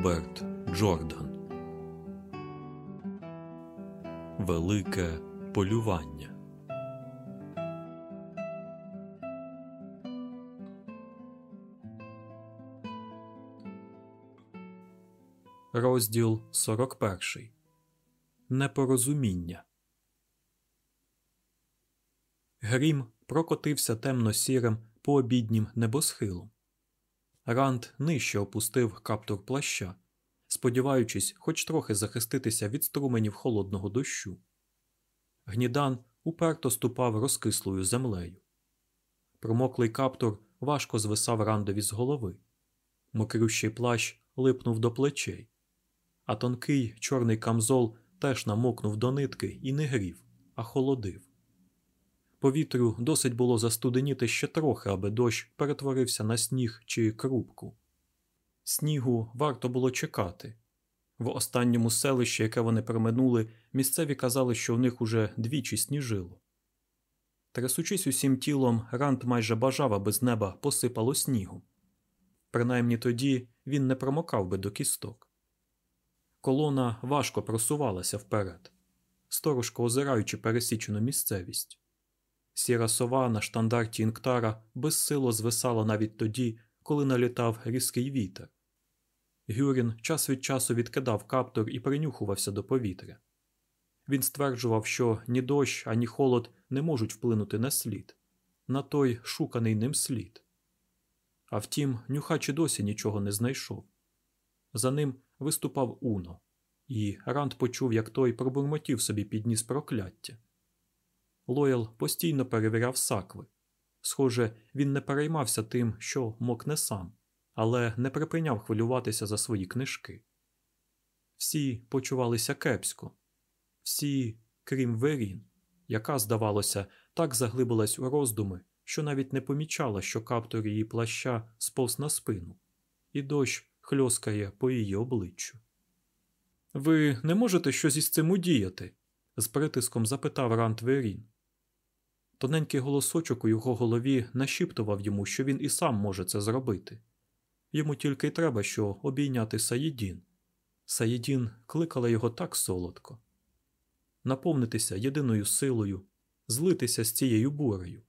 Роберт Джордан Велике полювання. Розділ 41. Непорозуміння. Грім прокотився темно-сірим пообіднім небосхилом. Ранд нижче опустив каптур плаща, сподіваючись хоч трохи захиститися від струменів холодного дощу. Гнідан уперто ступав розкислою землею. Промоклий каптур важко звисав рандові з голови. Мокрющий плащ липнув до плечей, а тонкий чорний камзол теж намокнув до нитки і не грів, а холодив. Повітрю досить було застуденіти ще трохи, аби дощ перетворився на сніг чи крупку. Снігу варто було чекати. В останньому селищі, яке вони проминули, місцеві казали, що в них уже двічі сніжило. Трясучись усім тілом, Рант майже бажав, аби з неба посипало снігу. Принаймні тоді він не промокав би до кісток. Колона важко просувалася вперед, сторожко озираючи пересічену місцевість. Сіра сова на штандарті Інктара безсило звисала навіть тоді, коли налітав різкий вітер. Гюрін час від часу відкидав каптур і принюхувався до повітря. Він стверджував, що ні дощ, ані холод не можуть вплинути на слід, на той шуканий ним слід. А втім, нюхач і досі нічого не знайшов. За ним виступав Уно, і Ранд почув, як той пробурмотів собі підніс прокляття. Лоял постійно перевіряв сакви. Схоже, він не переймався тим, що мокне сам, але не припиняв хвилюватися за свої книжки. Всі почувалися кепсько, всі, крім Верін, яка, здавалося, так заглибилась у роздуми, що навіть не помічала, що каптор її плаща сповз на спину, і дощ хльоскає по її обличчю. Ви не можете щось із цим удіяти? з притиском запитав Рант Верін. Тоненький голосочок у його голові нашіптував йому, що він і сам може це зробити. Йому тільки й треба що обійняти Саїдін. Саїдін кликала його так солодко наповнитися єдиною силою, злитися з цією бурею,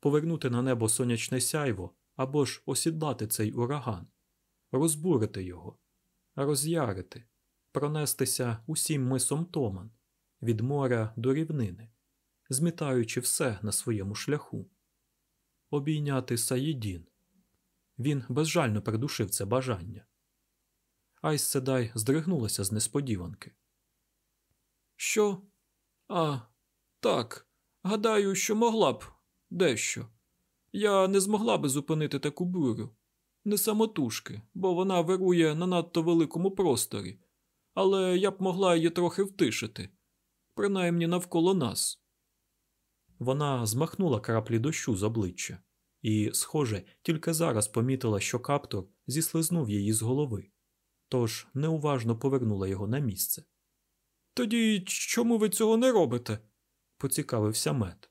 повернути на небо сонячне сяйво або ж осідлати цей ураган, розбурити його, роз'ярити, пронестися усім мисом Томан від моря до рівнини змітаючи все на своєму шляху. Обійняти Саїдін. Він безжально придушив це бажання. Айс Седай здригнулася з несподіванки. Що? А, так. Гадаю, що могла б дещо. Я не змогла би зупинити таку бурю. Не самотужки, бо вона вирує на надто великому просторі, але я б могла її трохи втишити, принаймні навколо нас. Вона змахнула краплі дощу з обличчя і, схоже, тільки зараз помітила, що каптор зіслизнув її з голови, тож неуважно повернула його на місце. Тоді чому ви цього не робите? поцікавився мед.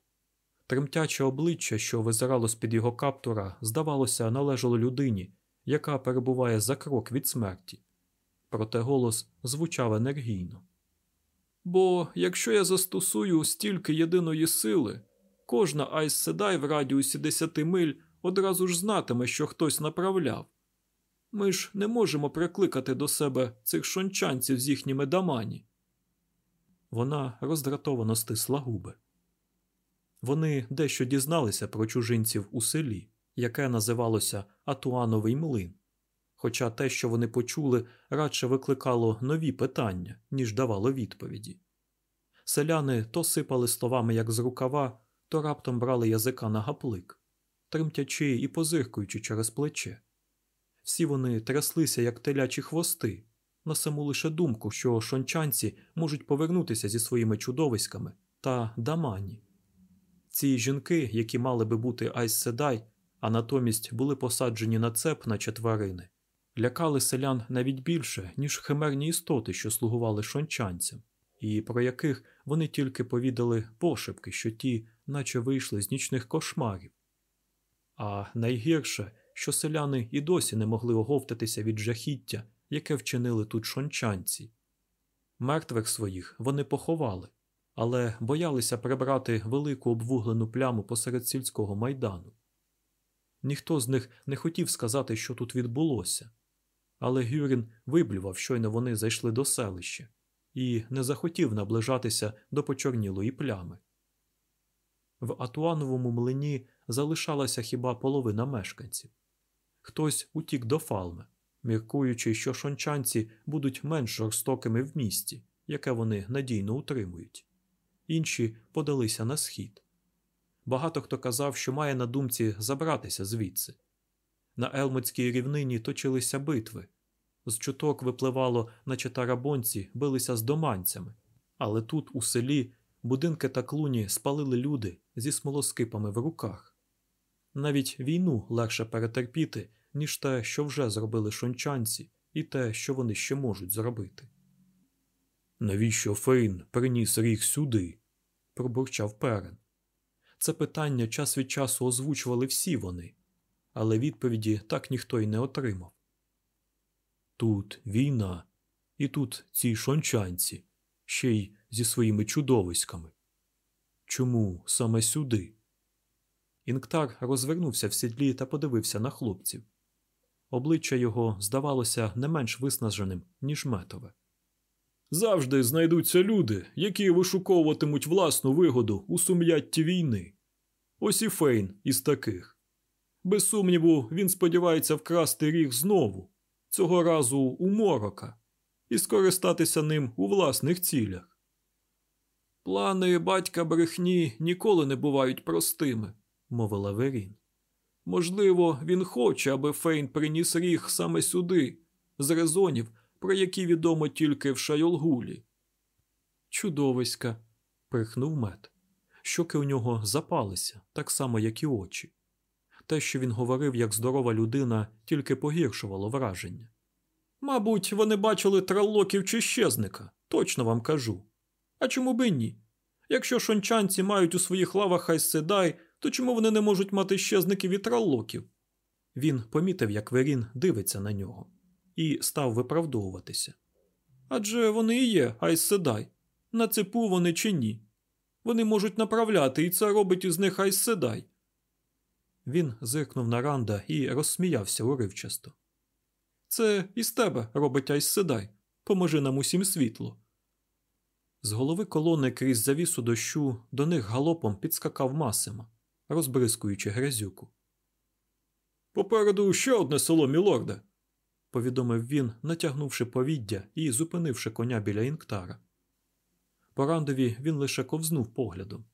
Тремтяче обличчя, що визирало з під його каптура, здавалося, належало людині, яка перебуває за крок від смерті. Проте голос звучав енергійно. Бо якщо я застосую стільки єдиної сили, кожна Айс Седай в радіусі 10 миль одразу ж знатиме, що хтось направляв. Ми ж не можемо прикликати до себе цих шончанців з їхніми дамані. Вона роздратовано стисла губи. Вони дещо дізналися про чужинців у селі, яке називалося Атуановий млин. Хоча те, що вони почули, радше викликало нові питання, ніж давало відповіді. Селяни то сипали словами, як з рукава, то раптом брали язика на гаплик, тремтячи і позиркуючи через плече. Всі вони тряслися, як телячі хвости, на саму лише думку, що шончанці можуть повернутися зі своїми чудовиськами та дамані. Ці жінки, які мали би бути Айс Седай, а натомість були посаджені на цеп, наче тварини, лякали селян навіть більше, ніж химерні істоти, що слугували шончанцям, і про яких вони тільки повідали пошепки, що ті, наче вийшли з нічних кошмарів. А найгірше, що селяни і досі не могли оговтатися від жахіття, яке вчинили тут шончанці. Мертвих своїх вони поховали, але боялися прибрати велику обвуглену пляму посеред сільського майдану. Ніхто з них не хотів сказати, що тут відбулося, але Гюрін виблював, щойно вони зайшли до селища, і не захотів наближатися до почорнілої плями. В Атуановому млині залишалася хіба половина мешканців. Хтось утік до фалми, міркуючи, що шончанці будуть менш жорстокими в місті, яке вони надійно утримують. Інші подалися на схід. Багато хто казав, що має на думці забратися звідси. На Елмутській рівнині точилися битви. З чуток випливало, наче тарабонці билися з доманцями, але тут, у селі, будинки та клуні спалили люди зі смолоскипами в руках. Навіть війну легше перетерпіти, ніж те, що вже зробили шончанці, і те, що вони ще можуть зробити. Навіщо Фейн приніс ріг сюди? пробурчав перен. Це питання час від часу озвучували всі вони, але відповіді так ніхто й не отримав. Тут війна, і тут ці шончанці, ще й зі своїми чудовиськами. Чому саме сюди? Інктар розвернувся в сідлі та подивився на хлопців. Обличчя його здавалося не менш виснаженим, ніж метове. Завжди знайдуться люди, які вишуковуватимуть власну вигоду у сум'ятті війни. Ось і Фейн із таких. Без сумніву, він сподівається вкрасти ріг знову, цього разу у морока, і скористатися ним у власних цілях. Плани батька брехні ніколи не бувають простими, мовила Верін. Можливо, він хоче, аби Фейн приніс ріг саме сюди, з резонів, про які відомо тільки в Шайолгулі. Чудовиська, прихнув мед. Щоки у нього запалися, так само, як і очі. Те, що він говорив як здорова людина, тільки погіршувало враження. Мабуть, вони бачили траллоків чи щезника, точно вам кажу. А чому би ні? Якщо шончанці мають у своїх лавах хайседай, то чому вони не можуть мати щезників і траллоків? Він помітив, як Верін дивиться на нього, і став виправдовуватися. Адже вони і є айседай. На цепу вони чи ні. Вони можуть направляти, і це робить із них айседай. Він зиркнув на Ранда і розсміявся уривчасто. Це із тебе робить айседай. Поможи нам усім світло. З голови колони крізь завісу дощу до них галопом підскакав Масима, розбризкуючи грязюку. Попереду ще одне село, мілорде, повідомив він, натягнувши повіддя і зупинивши коня біля інктара. По рандові він лише ковзнув поглядом,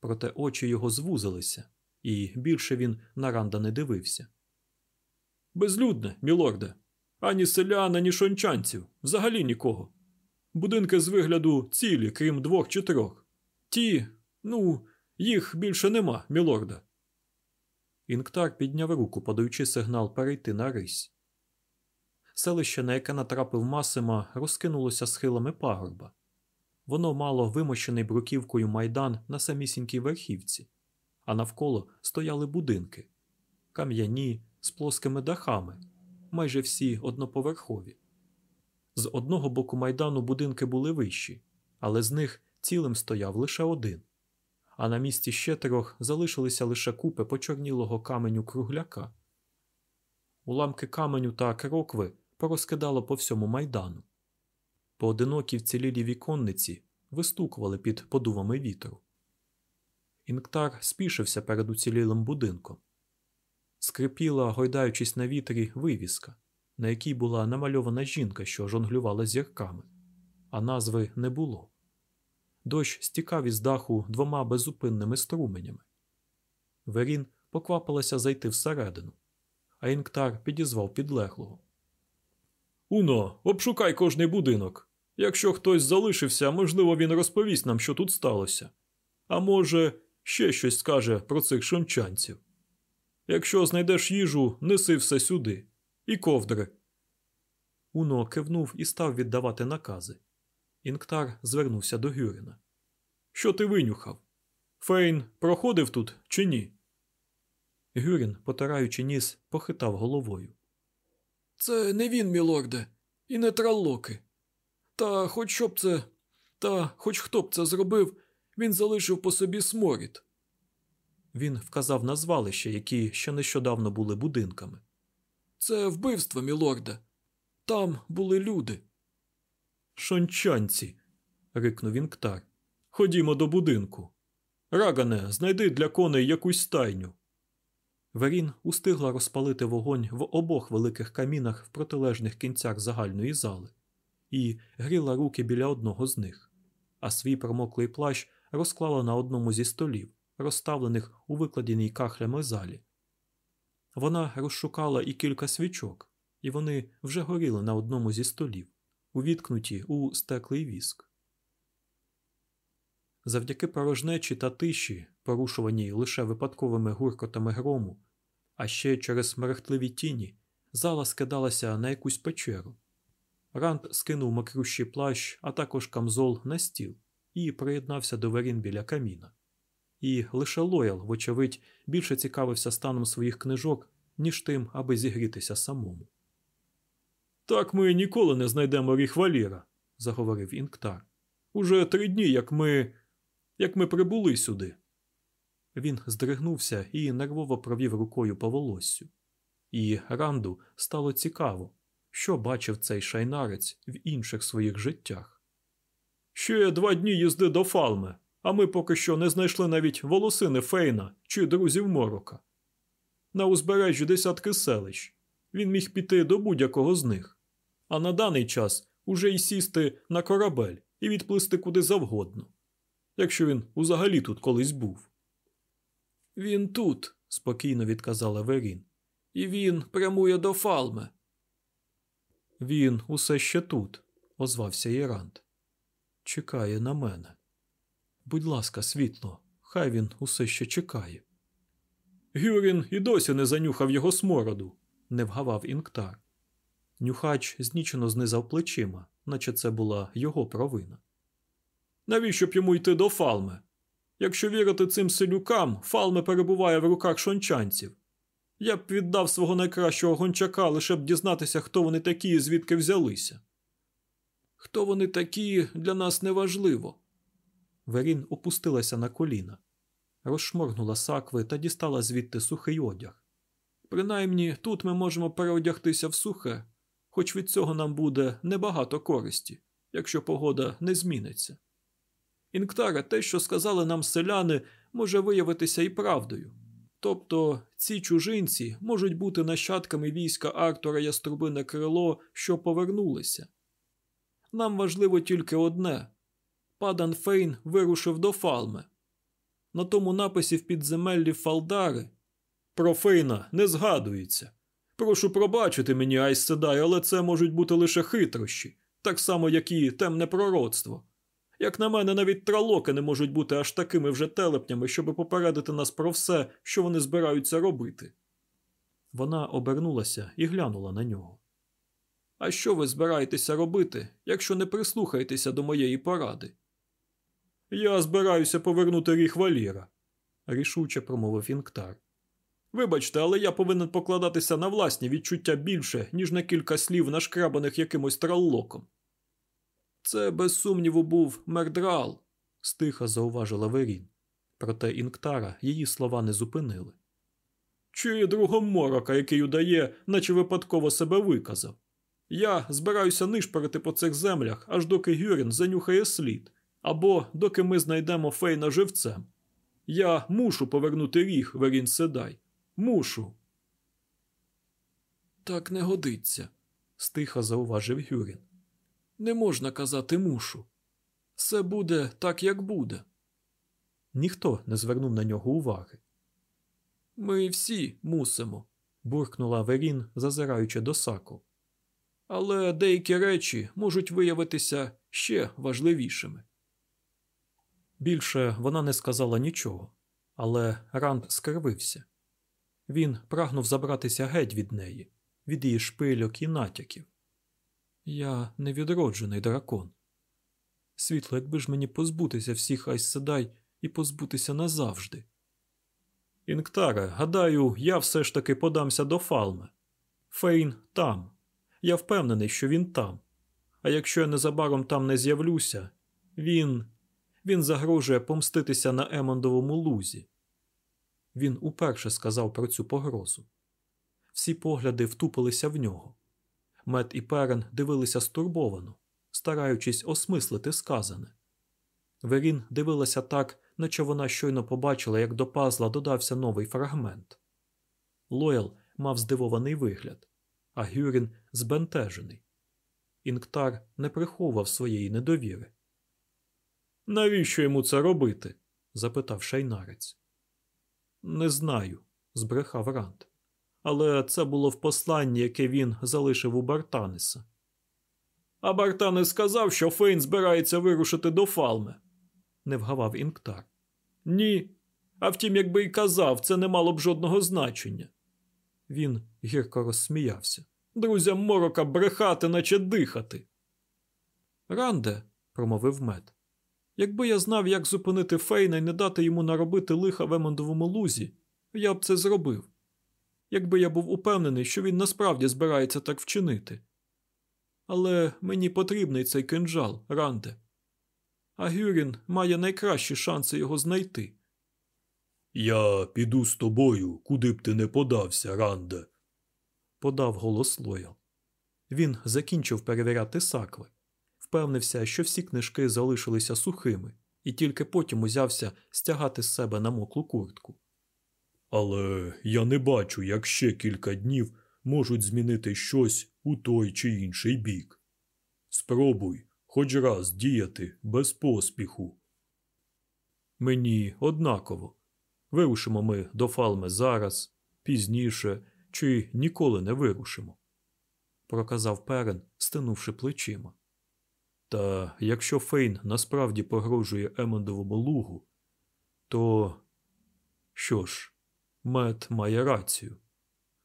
проте очі його звузилися, і більше він на ранда не дивився. Безлюдне, мілорде, ані селян, ані шончанців, взагалі нікого. Будинки з вигляду цілі, крім двох чи трьох. Ті, ну, їх більше нема, мілорда. Інктар підняв руку, подаючи сигнал перейти на рись. Селище, на яке натрапив Масима, розкинулося схилами пагорба. Воно мало вимощений бруківкою майдан на самісінькій верхівці, а навколо стояли будинки кам'яні з плоскими дахами, майже всі одноповерхові. З одного боку майдану будинки були вищі, але з них цілим стояв лише один, а на місці ще трьох залишилися лише купи почорнілого каменю кругляка. Уламки каменю та крокви порозкидало по всьому майдану. Поодинокі вцілілі віконниці вистукували під подувами вітру. Інктар спішився перед уцілілим будинком. Скрипіла, гойдаючись на вітрі, вивіска, на якій була намальована жінка, що жонглювала зірками, а назви не було. Дощ стікав із даху двома беззупинними струменями. Верін поквапилася зайти всередину, а Інктар підізвав підлеглого. Уно, обшукай кожний будинок. Якщо хтось залишився, можливо, він розповість нам, що тут сталося. А може, ще щось скаже про цих шончанців. Якщо знайдеш їжу, неси все сюди. І ковдри. Уно кивнув і став віддавати накази. Інктар звернувся до Гюрина. Що ти винюхав? Фейн проходив тут чи ні? Гюрін, потираючи ніс, похитав головою. Це не він, мілорде. І не траллоки. Та хоч що б це, та хоч хто б це зробив, він залишив по собі сморід. Він вказав на звалища, які ще нещодавно були будинками. Це вбивство, мілорде. Там були люди. Шончанці. рикнув Інктар. Ходімо до будинку. Рагане, знайди для коней якусь стайню. Верін устигла розпалити вогонь в обох великих камінах в протилежних кінцях загальної зали і гріла руки біля одного з них, а свій промоклий плащ розклала на одному зі столів, розставлених у викладеній кахлями залі. Вона розшукала і кілька свічок, і вони вже горіли на одному зі столів, увіткнуті у стеклий віск. Завдяки порожнечі та тиші, порушуваній лише випадковими гуркотами грому, а ще через мерехтливі тіні, зала скидалася на якусь печеру. Ранд скинув мокрющий плащ, а також камзол на стіл і приєднався до верін біля каміна. І лише Лоял, вочевидь, більше цікавився станом своїх книжок, ніж тим, аби зігрітися самому. Так ми ніколи не знайдемо ріхваліра, заговорив Інктар. Уже три дні, як ми. як ми прибули сюди. Він здригнувся і нервово провів рукою по волоссю. І Ранду стало цікаво, що бачив цей шайнарець в інших своїх життях. Ще два дні їзди до Фалме, а ми поки що не знайшли навіть волосини Фейна чи друзів Морока. На узбережжі десятки селищ. Він міг піти до будь-якого з них, а на даний час уже й сісти на корабель і відплисти куди завгодно, якщо він узагалі тут колись був. Він тут, спокійно відказала Верін, і він прямує до Фалме. Він усе ще тут, озвався Ірант. Чекає на мене. Будь ласка, світло, хай він усе ще чекає. Гюрін і досі не занюхав його смороду, не вгавав інктар. Нюхач знічено знизав плечима, наче це була його провина. Навіщо б йому йти до Фалме? Якщо вірити цим селюкам, Фалме перебуває в руках шончанців. Я б віддав свого найкращого гончака, лише б дізнатися, хто вони такі і звідки взялися. Хто вони такі, для нас неважливо. Верін опустилася на коліна, розшморгнула сакви та дістала звідти сухий одяг. Принаймні тут ми можемо переодягтися в сухе, хоч від цього нам буде небагато користі, якщо погода не зміниться. Інктаре, те, що сказали нам селяни, може виявитися і правдою. Тобто ці чужинці можуть бути нащадками війська Артура Яструбине крило, що повернулися. Нам важливо тільки одне Падан Фейн вирушив до Фалме. На тому написі в підземеллі Фалдари про Фейна не згадується. Прошу пробачити мені, Айсседай, але це можуть бути лише хитрощі, так само, як і темне пророцтво. Як на мене, навіть тралоки не можуть бути аж такими вже телепнями, щоб попередити нас про все, що вони збираються робити. Вона обернулася і глянула на нього. А що ви збираєтеся робити, якщо не прислухаєтеся до моєї поради? Я збираюся повернути ріг валіра, рішуче промовив Інктар. Вибачте, але я повинен покладатися на власні відчуття більше, ніж на кілька слів, нашкрабаних якимось траллоком. Це, без сумніву, був мердрал, стиха зауважила Верін. Проте Інктара її слова не зупинили. Чи другом морока, який удає, наче випадково себе виказав. Я збираюся нишпорити по цих землях, аж доки Гюрін занюхає слід, або доки ми знайдемо Фейна живцем. Я мушу повернути ріг, Верін Седай. Мушу. Так не годиться, стиха зауважив Гюрін. Не можна казати мушу. Все буде так, як буде. Ніхто не звернув на нього уваги. Ми всі мусимо, буркнула Верін, зазираючи до саку. Але деякі речі можуть виявитися ще важливішими. Більше вона не сказала нічого, але Ранд скривився. Він прагнув забратися геть від неї, від її шпильок і натяків. Я невідроджений дракон. Світло, якби ж мені позбутися всіх Айсседай і позбутися назавжди. Інктаре, гадаю, я все ж таки подамся до Фалме. Фейн там. Я впевнений, що він там. А якщо я незабаром там не з'явлюся, він. він загрожує помститися на Емондовому лузі. Він уперше сказав про цю погрозу. Всі погляди втупилися в нього. Мед і перен дивилися стурбовано, стараючись осмислити сказане. Верін дивилася так, наче вона щойно побачила, як до пазла додався новий фрагмент. Лоял мав здивований вигляд, а Гюрін збентежений. Інктар не приховував своєї недовіри. Навіщо йому це робити? запитав шайнарець. Не знаю, збрехав Рант. Але це було в посланні, яке він залишив у Бартаниса. А Бартанес сказав, що Фейн збирається вирушити до Фалме, не вгавав Інктар. Ні. А втім, якби й казав, це не мало б жодного значення. Він гірко розсміявся. Друзям морока брехати, наче дихати. Ранде, промовив мед, якби я знав, як зупинити Фейна і не дати йому наробити лиха в Емондовому лузі, я б це зробив. Якби я був упевнений, що він насправді збирається так вчинити. Але мені потрібний цей кинджал, Ранде. А Гюрін має найкращі шанси його знайти. Я піду з тобою, куди б ти не подався, Ранде, подав голос Лоял. Він закінчив перевіряти сакви, впевнився, що всі книжки залишилися сухими, і тільки потім узявся стягати з себе намоклу куртку. Але я не бачу, як ще кілька днів можуть змінити щось у той чи інший бік. Спробуй хоч раз діяти без поспіху. Мені однаково. Вирушимо ми до Фалми зараз, пізніше чи ніколи не вирушимо, проказав перен, стинувши плечима. Та якщо Фейн насправді погрожує Емондовому лугу, то що ж, мед має рацію.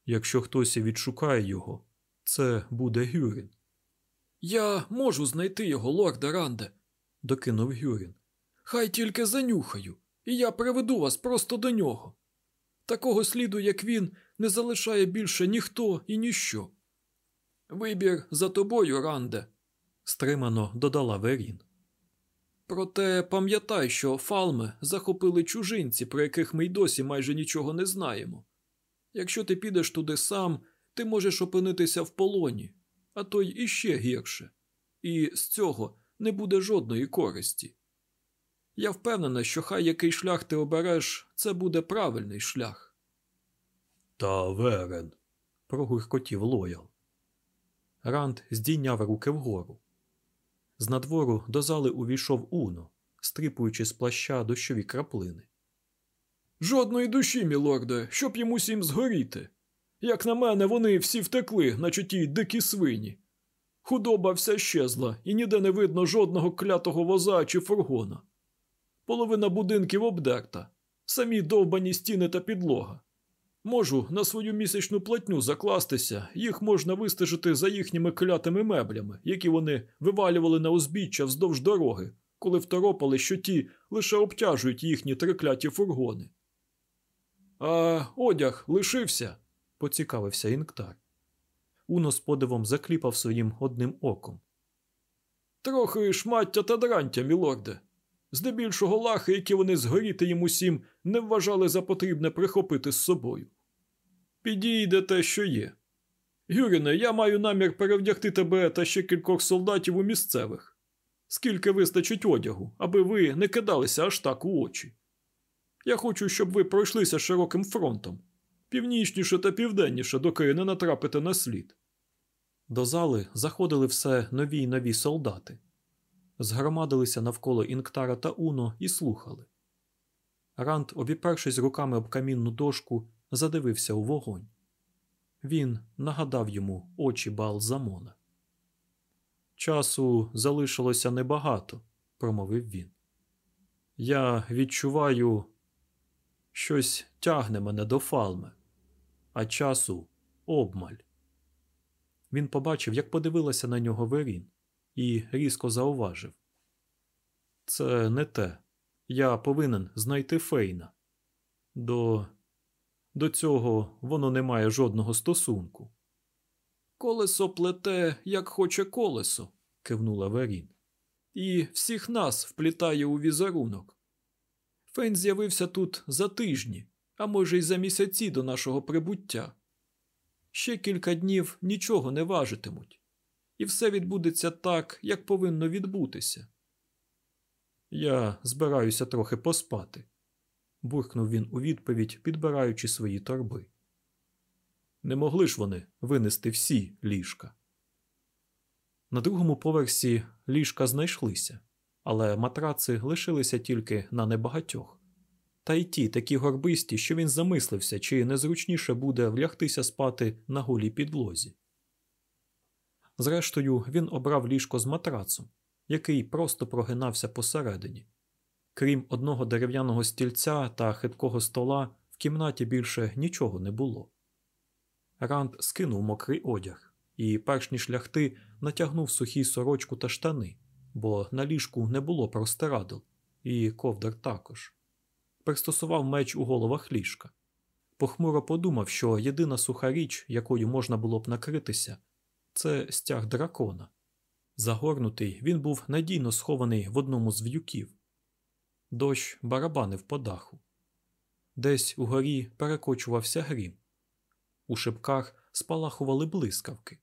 Якщо хтось і відшукає його, це буде Гюрін. Я можу знайти його, лорде Ранде, докинув Гюрін. Хай тільки занюхаю, і я приведу вас просто до нього. Такого сліду, як він, не залишає більше ніхто і ніщо. Вибір за тобою, Ранде, стримано додала Верін. Проте пам'ятай, що фалми захопили чужинці, про яких ми й досі майже нічого не знаємо. Якщо ти підеш туди сам, ти можеш опинитися в полоні, а то й іще гірше, і з цього не буде жодної користі. Я впевнена, що хай який шлях ти обереш, це буде правильний шлях. Та верен, прогуркотів лоял. Ранд здійняв руки вгору. З надвору до зали увійшов Уно, стріпуючи з плаща дощові краплини. Жодної душі, мілорде, щоб їм усім згоріти. Як на мене, вони всі втекли, наче ті дикі свині. Худоба вся щезла, і ніде не видно жодного клятого воза чи фургона. Половина будинків обдерта, самі довбані стіни та підлога. Можу на свою місячну платню закластися, їх можна вистежити за їхніми клятими меблями, які вони вивалювали на узбіччя вздовж дороги, коли второпали, що ті лише обтяжують їхні трикляті фургони. А одяг лишився, поцікавився інктар. Уно з подивом закліпав своїм одним оком. Трохи шмаття та дрантя, мілорде. Здебільшого лахи, які вони згоріти їм усім, не вважали за потрібне прихопити з собою. Підійде те, що є. Гюріне, я маю намір перевдягти тебе та ще кількох солдатів у місцевих. Скільки вистачить одягу, аби ви не кидалися аж так у очі. Я хочу, щоб ви пройшлися широким фронтом, північніше та південніше, доки не натрапите на слід. До зали заходили все нові й нові солдати згромадилися навколо Інктара та Уно і слухали. Рант, обіпершись руками об камінну дошку, задивився у вогонь. Він нагадав йому очі Балзамона. Часу залишилося небагато, промовив він. Я відчуваю, щось тягне мене до фалми, а часу обмаль. Він побачив, як подивилася на нього Верін і різко зауважив. Це не те. Я повинен знайти Фейна. До До цього воно не має жодного стосунку. Колесо плете, як хоче колесо, кивнула Верін. І всіх нас вплітає у візерунок. Фейн з'явився тут за тижні, а може, й за місяці до нашого прибуття. Ще кілька днів нічого не важитимуть, і все відбудеться так, як повинно відбутися. Я збираюся трохи поспати, буркнув він у відповідь, підбираючи свої торби. Не могли ж вони винести всі ліжка. На другому поверсі ліжка знайшлися, але матраци лишилися тільки на небагатьох. Та й ті такі горбисті, що він замислився, чи незручніше буде влягтися спати на голій підлозі. Зрештою, він обрав ліжко з матрацом, який просто прогинався посередині. Крім одного дерев'яного стільця та хиткого стола, в кімнаті більше нічого не було. Ранд скинув мокрий одяг і, перш ніж лягти, натягнув сухі сорочку та штани, бо на ліжку не було простирадл, і ковдр також. Пристосував меч у головах ліжка. Похмуро подумав, що єдина суха річ, якою можна було б накритися, це стяг дракона. Загорнутий він був надійно схований в одному з в'юків. Дощ барабанив по даху. Десь угорі перекочувався грім. У шибках спалахували блискавки.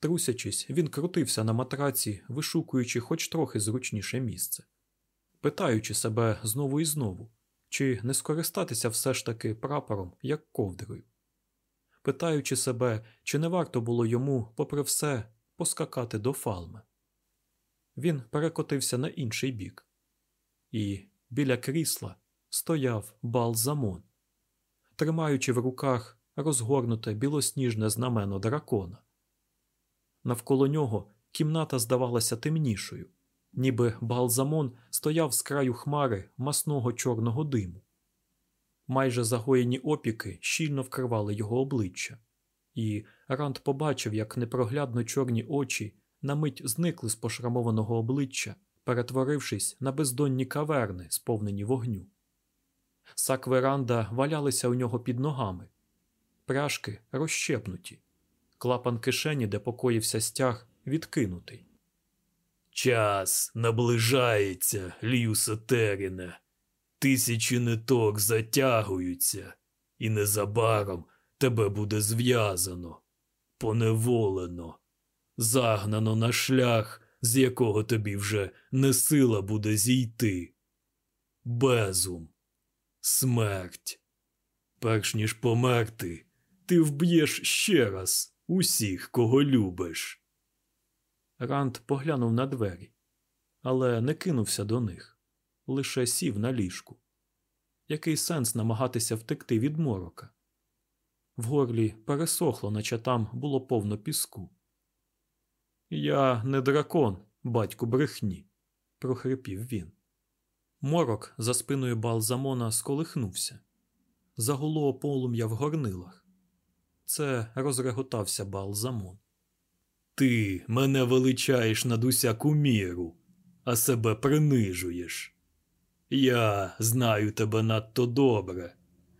Трусячись, він крутився на матраці, вишукуючи хоч трохи зручніше місце, питаючи себе знову і знову, чи не скористатися все ж таки прапором, як ковдрою, питаючи себе, чи не варто було йому, попри все, поскакати до фалми. Він перекотився на інший бік, і біля крісла стояв балзамон, тримаючи в руках розгорнуте білосніжне знамено дракона. Навколо нього кімната здавалася темнішою, ніби балзамон стояв з краю хмари масного чорного диму. Майже загоєні опіки щільно вкривали його обличчя, і Ранд побачив, як непроглядно чорні очі на мить зникли з пошрамованого обличчя, перетворившись на бездонні каверни, сповнені вогню. Сакви Ранда валялися у нього під ногами, пряжки розщепнуті, клапан кишені, де покоївся стяг, відкинутий. Час наближається, Льюса Теріне. Тисячі ниток затягуються, і незабаром тебе буде зв'язано, поневолено, загнано на шлях, з якого тобі вже не сила буде зійти. Безум, смерть. Перш ніж померти, ти вб'єш ще раз усіх, кого любиш. Ранд поглянув на двері, але не кинувся до них, лише сів на ліжку. Який сенс намагатися втекти від морока? В горлі пересохло, наче там було повно піску. Я не дракон, батьку брехні, прохрипів він. Морок за спиною Балзамона сколихнувся. Загуло полум'я в горнилах. Це розреготався Балзамон. Ти мене величаєш над усяку міру, а себе принижуєш. Я знаю тебе надто добре.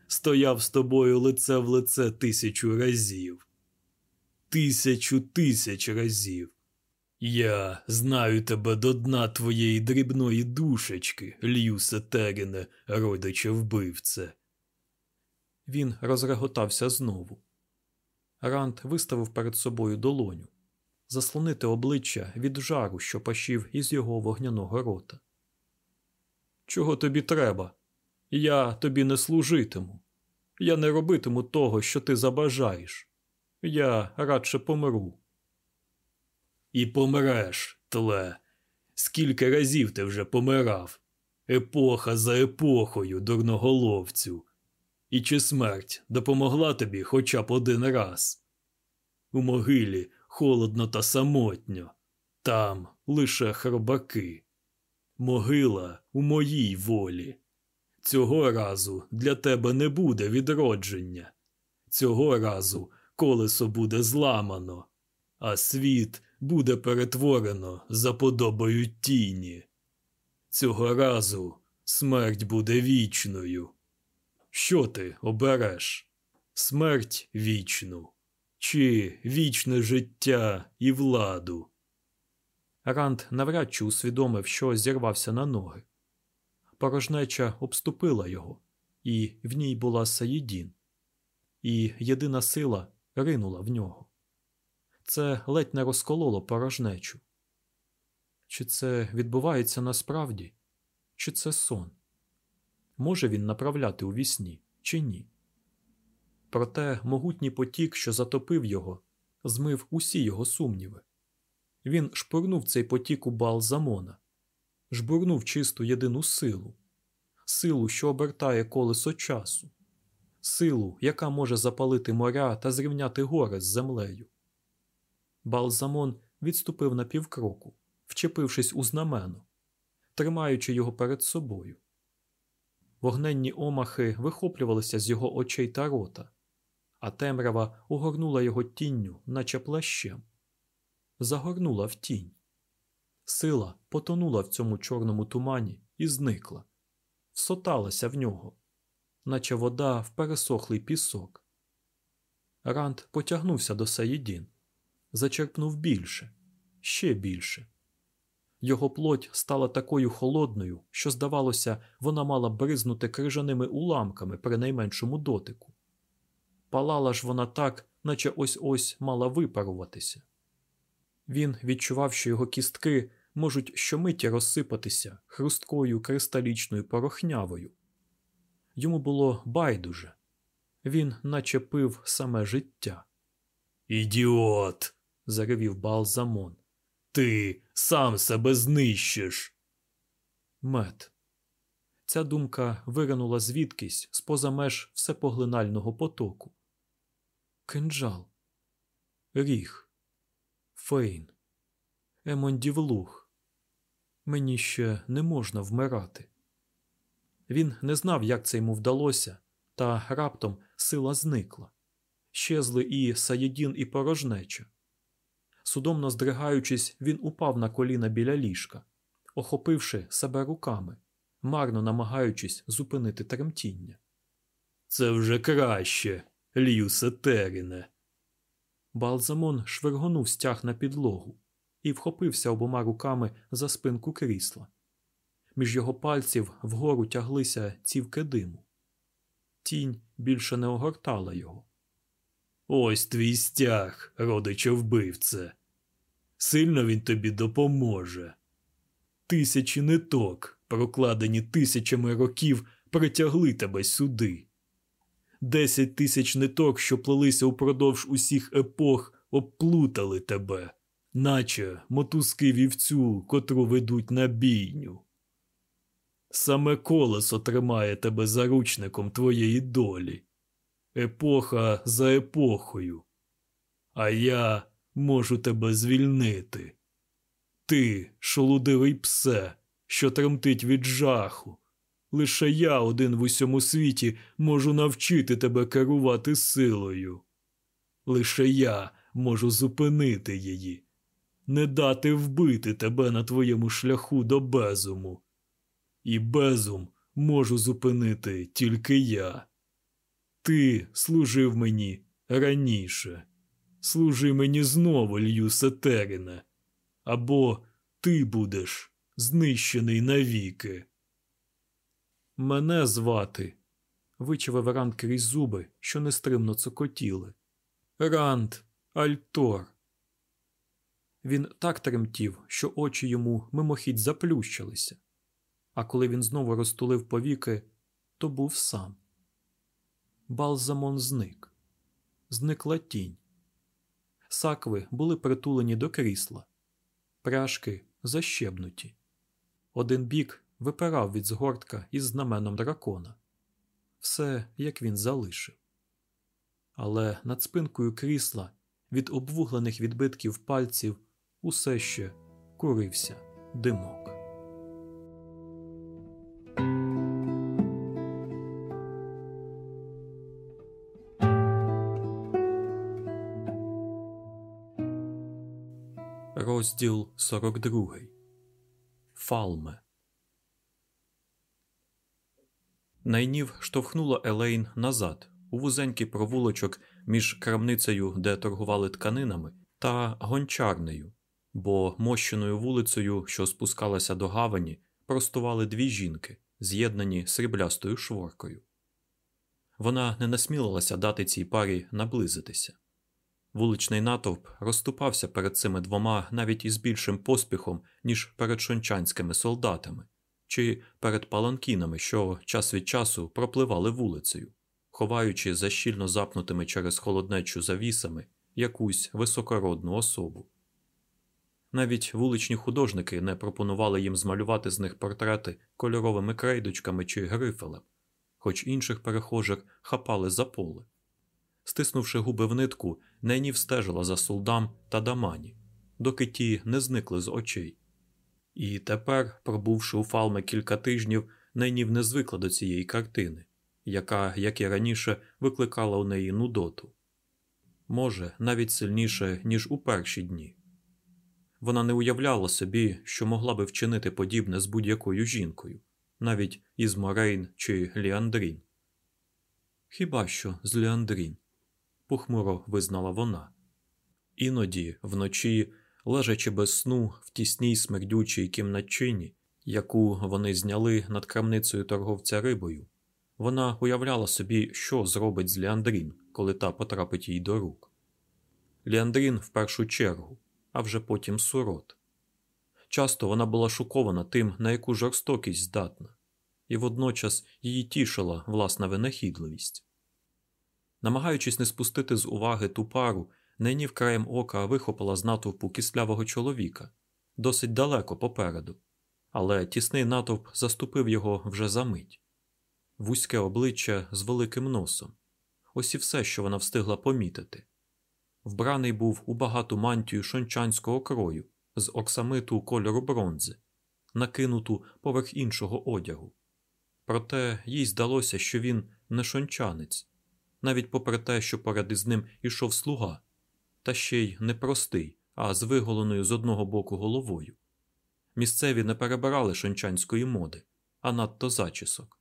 Стояв з тобою лице в лице тисячу разів. Тисячу тисяч разів. Я знаю тебе до дна твоєї дрібної душечки, Льюсе Теріне, родиче вбивце. Він розреготався знову. Ранд виставив перед собою долоню заслонити обличчя від жару, що пашів із його вогняного рота. Чого тобі треба? Я тобі не служитиму. Я не робитиму того, що ти забажаєш. Я радше помру. І помреш, тле. Скільки разів ти вже помирав? Епоха за епохою, дурноголовцю. І чи смерть допомогла тобі хоча б один раз? У могилі холодно та самотньо, там лише хробаки. Могила у моїй волі. Цього разу для тебе не буде відродження. Цього разу колесо буде зламано, а світ буде перетворено за подобою тіні. Цього разу смерть буде вічною. Що ти обереш? Смерть вічну чи вічне життя і владу. Ранд навряд чи усвідомив, що зірвався на ноги. Порожнеча обступила його, і в ній була Саїдін, і єдина сила ринула в нього. Це ледь не розкололо порожнечу. Чи це відбувається насправді, чи це сон? Може він направляти у вісні, чи ні? Проте могутній потік, що затопив його, змив усі його сумніви. Він шпурнув цей потік у бал Замона, жбурнув чисту єдину силу, силу, що обертає колесо часу, силу, яка може запалити моря та зрівняти гори з землею. Балзамон відступив на півкроку, вчепившись у знамено, тримаючи його перед собою. Вогненні омахи вихоплювалися з його очей та рота, а темрява огорнула його тінню, наче плащем, загорнула в тінь. Сила потонула в цьому чорному тумані і зникла, всоталася в нього, наче вода в пересохлий пісок. Ранд потягнувся до Саїдін, зачерпнув більше, ще більше. Його плоть стала такою холодною, що, здавалося, вона мала бризнути крижаними уламками при найменшому дотику. Палала ж вона так, наче ось ось мала випаруватися. Він відчував, що його кістки можуть щомиті розсипатися хрусткою кристалічною порохнявою. Йому було байдуже він наче пив саме життя. Ідіот. заревів Балзамон. Ти сам себе знищиш. Мед. Ця думка виринула звідкись з поза меж всепоглинального потоку. Кинджал, ріг, фейн, емондівлух. Мені ще не можна вмирати. Він не знав, як це йому вдалося, та раптом сила зникла. Щезли і Саєдін, і порожнеча. Судомно здригаючись, він упав на коліна біля ліжка, охопивши себе руками, марно намагаючись зупинити тремтіння. Це вже краще, Льюсе Теріне. Балзамон швиргонув стяг на підлогу і вхопився обома руками за спинку крісла. Між його пальців вгору тяглися цівки диму. Тінь більше не огортала його. Ось твій стяг, родиче вбивце. Сильно він тобі допоможе. Тисячі ниток, прокладені тисячами років, притягли тебе сюди. Десять тисяч ниток, що плелися упродовж усіх епох, обплутали тебе, наче мотузки вівцю, котру ведуть на бійню. Саме колесо тримає тебе заручником твоєї долі епоха за епохою, а я можу тебе звільнити. Ти, шолудивий псе, що тремтить від жаху. Лише я один в усьому світі можу навчити тебе керувати силою. Лише я можу зупинити її, не дати вбити тебе на твоєму шляху до безуму. І безум можу зупинити тільки я. Ти служив мені раніше. Служи мені знову, Льюсе Теріне. Або ти будеш знищений навіки. Мене звати. вичавив Ранд крізь зуби, що нестримно цокотіли. Ранд, Альтор. Він так тремтів, що очі йому мимохідь заплющилися. А коли він знову розтулив повіки, то був сам. Балзамон зник. Зникла тінь. Сакви були притулені до крісла, пряжки защебнуті. Один бік випирав від згортка із знаменом дракона. Все, як він залишив. Але над спинкою крісла від обвуглених відбитків пальців усе ще курився димок. Розділ 42 Фалме Найнів штовхнула Елейн назад у вузенький провулочок між крамницею, де торгували тканинами, та гончарнею, бо мощеною вулицею, що спускалася до гавані, простували дві жінки, з'єднані сріблястою шворкою. Вона не насмілилася дати цій парі наблизитися. Вуличний натовп розступався перед цими двома навіть із більшим поспіхом, ніж перед шончанськими солдатами чи перед паланкінами, що час від часу пропливали вулицею, ховаючи за щільно запнутими через холоднечу завісами якусь високородну особу. Навіть вуличні художники не пропонували їм змалювати з них портрети кольоровими крейдочками чи грифелем, хоч інших перехожих хапали за поле. Стиснувши губи в нитку, Нені встежила за солдам та дамані, доки ті не зникли з очей. І тепер, пробувши у фалме кілька тижнів, Ненів не звикла до цієї картини, яка, як і раніше, викликала у неї нудоту. Може, навіть сильніше, ніж у перші дні. Вона не уявляла собі, що могла би вчинити подібне з будь-якою жінкою, навіть із Морейн чи Ліандрін. Хіба що з Ліандрін, похмуро визнала вона. Іноді, вночі, лежачи без сну в тісній смердючій кімнатчині, яку вони зняли над крамницею торговця рибою, вона уявляла собі, що зробить з Ліандрін, коли та потрапить їй до рук. Ліандрін в першу чергу, а вже потім сурот. Часто вона була шокована тим, на яку жорстокість здатна, і водночас її тішила власна винахідливість. Намагаючись не спустити з уваги ту пару, Нені краєм ока вихопила з натовпу кислявого чоловіка досить далеко попереду, але тісний натовп заступив його вже за мить. Вузьке обличчя з великим носом. Ось і все, що вона встигла помітити. Вбраний був у багату мантію шончанського крою з оксамиту кольору бронзи, накинуту поверх іншого одягу. Проте їй здалося, що він не шончанець, навіть попри те, що поряд із ним ішов слуга, та ще й не простий, а з виголеною з одного боку головою. Місцеві не перебирали шончанської моди, а надто зачісок.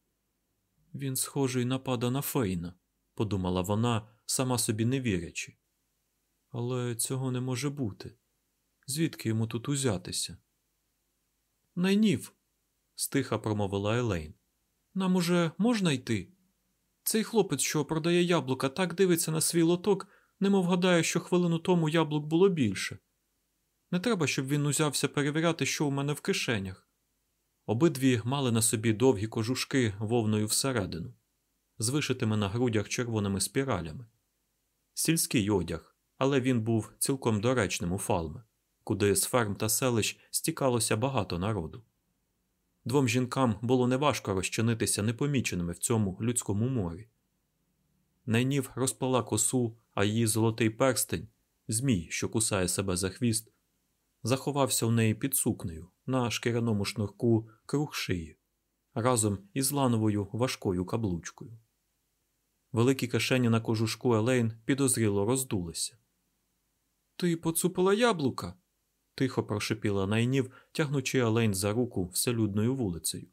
Він схожий на падана фейна, подумала вона, сама собі не вірячи. Але цього не може бути. Звідки йому тут узятися? Найнів, стиха промовила Елейн. Нам уже можна йти? Цей хлопець, що продає яблука, так дивиться на свій лоток, немов гадає, що хвилину тому яблук було більше. Не треба, щоб він узявся перевіряти, що у мене в кишенях. Обидві мали на собі довгі кожушки вовною всередину, з вишитими на грудях червоними спіралями. Сільський одяг, але він був цілком доречним у фалми, куди з ферм та селищ стікалося багато народу. Двом жінкам було неважко розчинитися непоміченими в цьому людському морі. Найнів розплала косу, а її золотий перстень, змій, що кусає себе за хвіст, заховався в неї під сукнею на шкіряному шнурку круг шиї, разом із лановою важкою каблучкою. Великі кишені на кожушку Елейн підозріло роздулися. Ти поцупила яблука? тихо прошепіла найнів, тягнучи Елейн за руку вселюдною вулицею.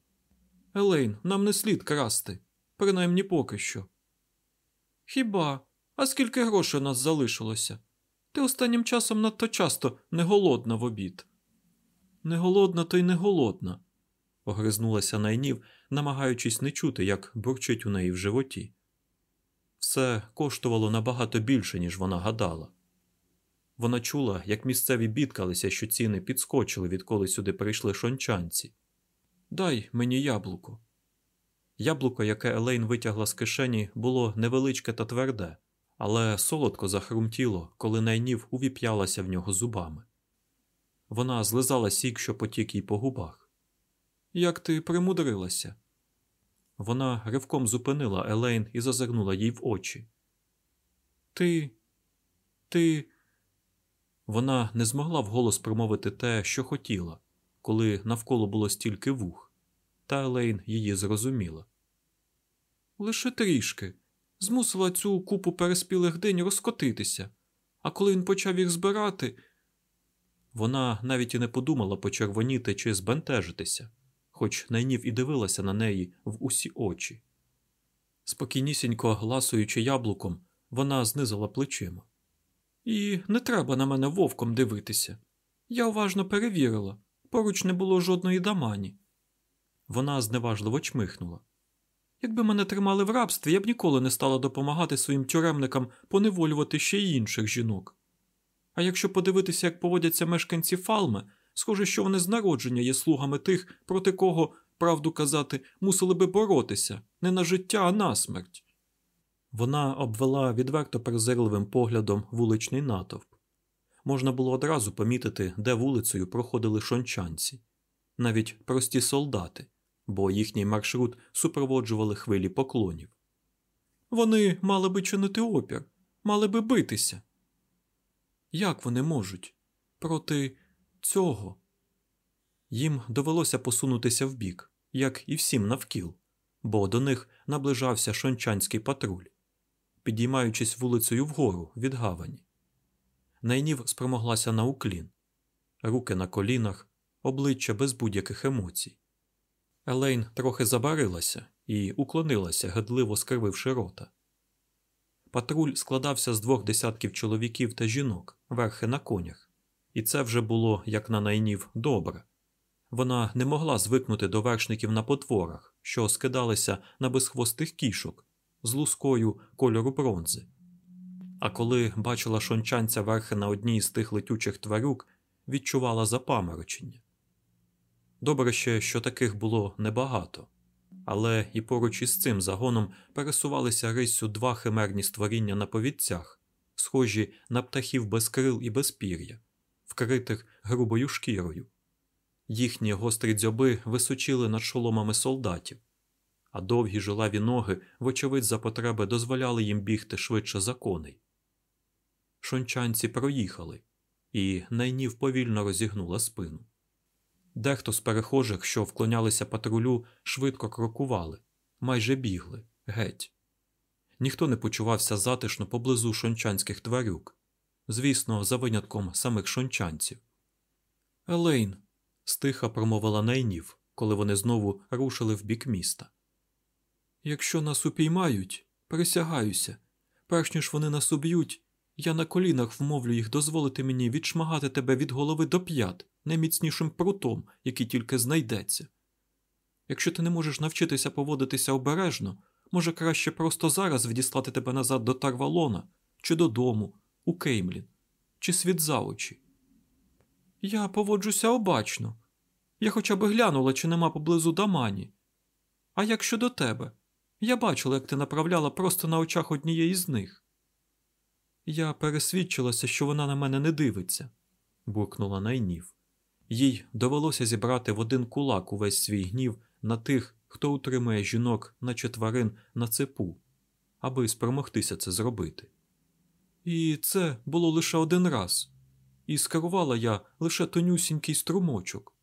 Елейн, нам не слід красти, принаймні поки що. Хіба? А скільки грошей у нас залишилося? Ти останнім часом надто часто не голодна в обід. Не голодна, то й не голодна, огризнулася найнів, намагаючись не чути, як бурчить у неї в животі. Все коштувало набагато більше, ніж вона гадала. Вона чула, як місцеві бідкалися, що ціни підскочили, відколи сюди прийшли шончанці. Дай мені яблуко. Яблуко, яке Елейн витягла з кишені, було невеличке та тверде, але солодко захрумтіло, коли найнів увіп'ялася в нього зубами. Вона злизала сік, що потік їй по губах. Як ти примудрилася? Вона ривком зупинила Елейн і зазирнула їй в очі. Ти. Ти. Вона не змогла вголос промовити те, що хотіла, коли навколо було стільки вух, та Елейн її зрозуміла. Лише трішки змусила цю купу переспілих день розкотитися, а коли він почав їх збирати, вона навіть і не подумала почервоніти чи збентежитися, хоч найнів і дивилася на неї в усі очі. Спокійнісінько ласуючи яблуком, вона знизила плечима. І не треба на мене вовком дивитися. Я уважно перевірила, поруч не було жодної дамані. Вона зневажливо чмихнула. Якби мене тримали в рабстві, я б ніколи не стала допомагати своїм тюремникам поневолювати ще й інших жінок. А якщо подивитися, як поводяться мешканці Фалми, схоже, що вони з народження є слугами тих, проти кого, правду казати, мусили би боротися не на життя, а на смерть. Вона обвела відверто презирливим поглядом вуличний натовп. Можна було одразу помітити, де вулицею проходили шончанці, навіть прості солдати, бо їхній маршрут супроводжували хвилі поклонів. Вони мали би чинити опір, мали би битися. Як вони можуть проти цього? Їм довелося посунутися вбік, як і всім навкіл, бо до них наближався шончанський патруль, підіймаючись вулицею вгору від гавані. Найнів спромоглася на уклін, руки на колінах, обличчя без будь-яких емоцій. Елейн трохи забарилася і уклонилася, гадливо скрививши рота. Патруль складався з двох десятків чоловіків та жінок, верхи на конях, і це вже було, як на найнів, добре. Вона не могла звикнути до вершників на потворах, що скидалися на безхвостих кішок з лускою кольору бронзи. А коли бачила шончанця верхи на одній з тих летючих тварюк, відчувала запаморочення. Добре ще, що таких було небагато, але і поруч із цим загоном пересувалися риссю два химерні створіння на повідцях, схожі на птахів без крил і без пір'я, вкритих грубою шкірою. Їхні гострі дзьоби височили над шоломами солдатів, а довгі жилаві ноги, вочевидь, за потреби дозволяли їм бігти швидше за коней. Шончанці проїхали, і найнів повільно розігнула спину. Дехто з перехожих, що вклонялися патрулю, швидко крокували, майже бігли, геть. Ніхто не почувався затишно поблизу шончанських тварюк, звісно, за винятком самих шончанців. Елейн, стиха промовила найнів, коли вони знову рушили в бік міста. Якщо нас упіймають, присягаюся, перш ніж вони нас уб'ють, я на колінах вмовлю їх дозволити мені відшмагати тебе від голови до п'ят найміцнішим прутом, який тільки знайдеться. Якщо ти не можеш навчитися поводитися обережно, може краще просто зараз відіслати тебе назад до Тарвалона чи додому, у Кеймлін, чи світ за очі. Я поводжуся обачно. Я хоча б глянула, чи нема поблизу Дамані. А як щодо тебе? Я бачила, як ти направляла просто на очах однієї з них. Я пересвідчилася, що вона на мене не дивиться, буркнула найнів. Їй довелося зібрати в один кулак увесь свій гнів на тих, хто утримує жінок, наче тварин на цепу, аби спромогтися це зробити. І це було лише один раз, і скерувала я лише тонюсінький струмочок.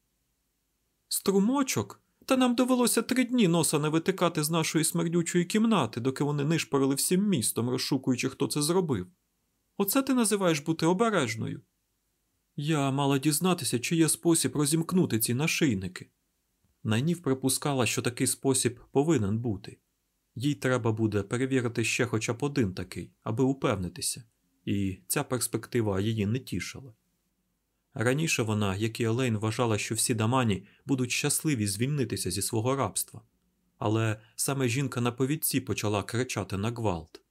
Струмочок? Та нам довелося три дні носа не витикати з нашої смердючої кімнати, доки вони нишпорили всім містом, розшукуючи, хто це зробив. Оце ти називаєш бути обережною. Я мала дізнатися, чи є спосіб розімкнути ці нашийники. Найнів припускала, що такий спосіб повинен бути. Їй треба буде перевірити ще хоча б один такий, аби упевнитися, і ця перспектива її не тішила. Раніше вона, як і Елейн, вважала, що всі дамані будуть щасливі звільнитися зі свого рабства, але саме жінка на повідці почала кричати на гвалт.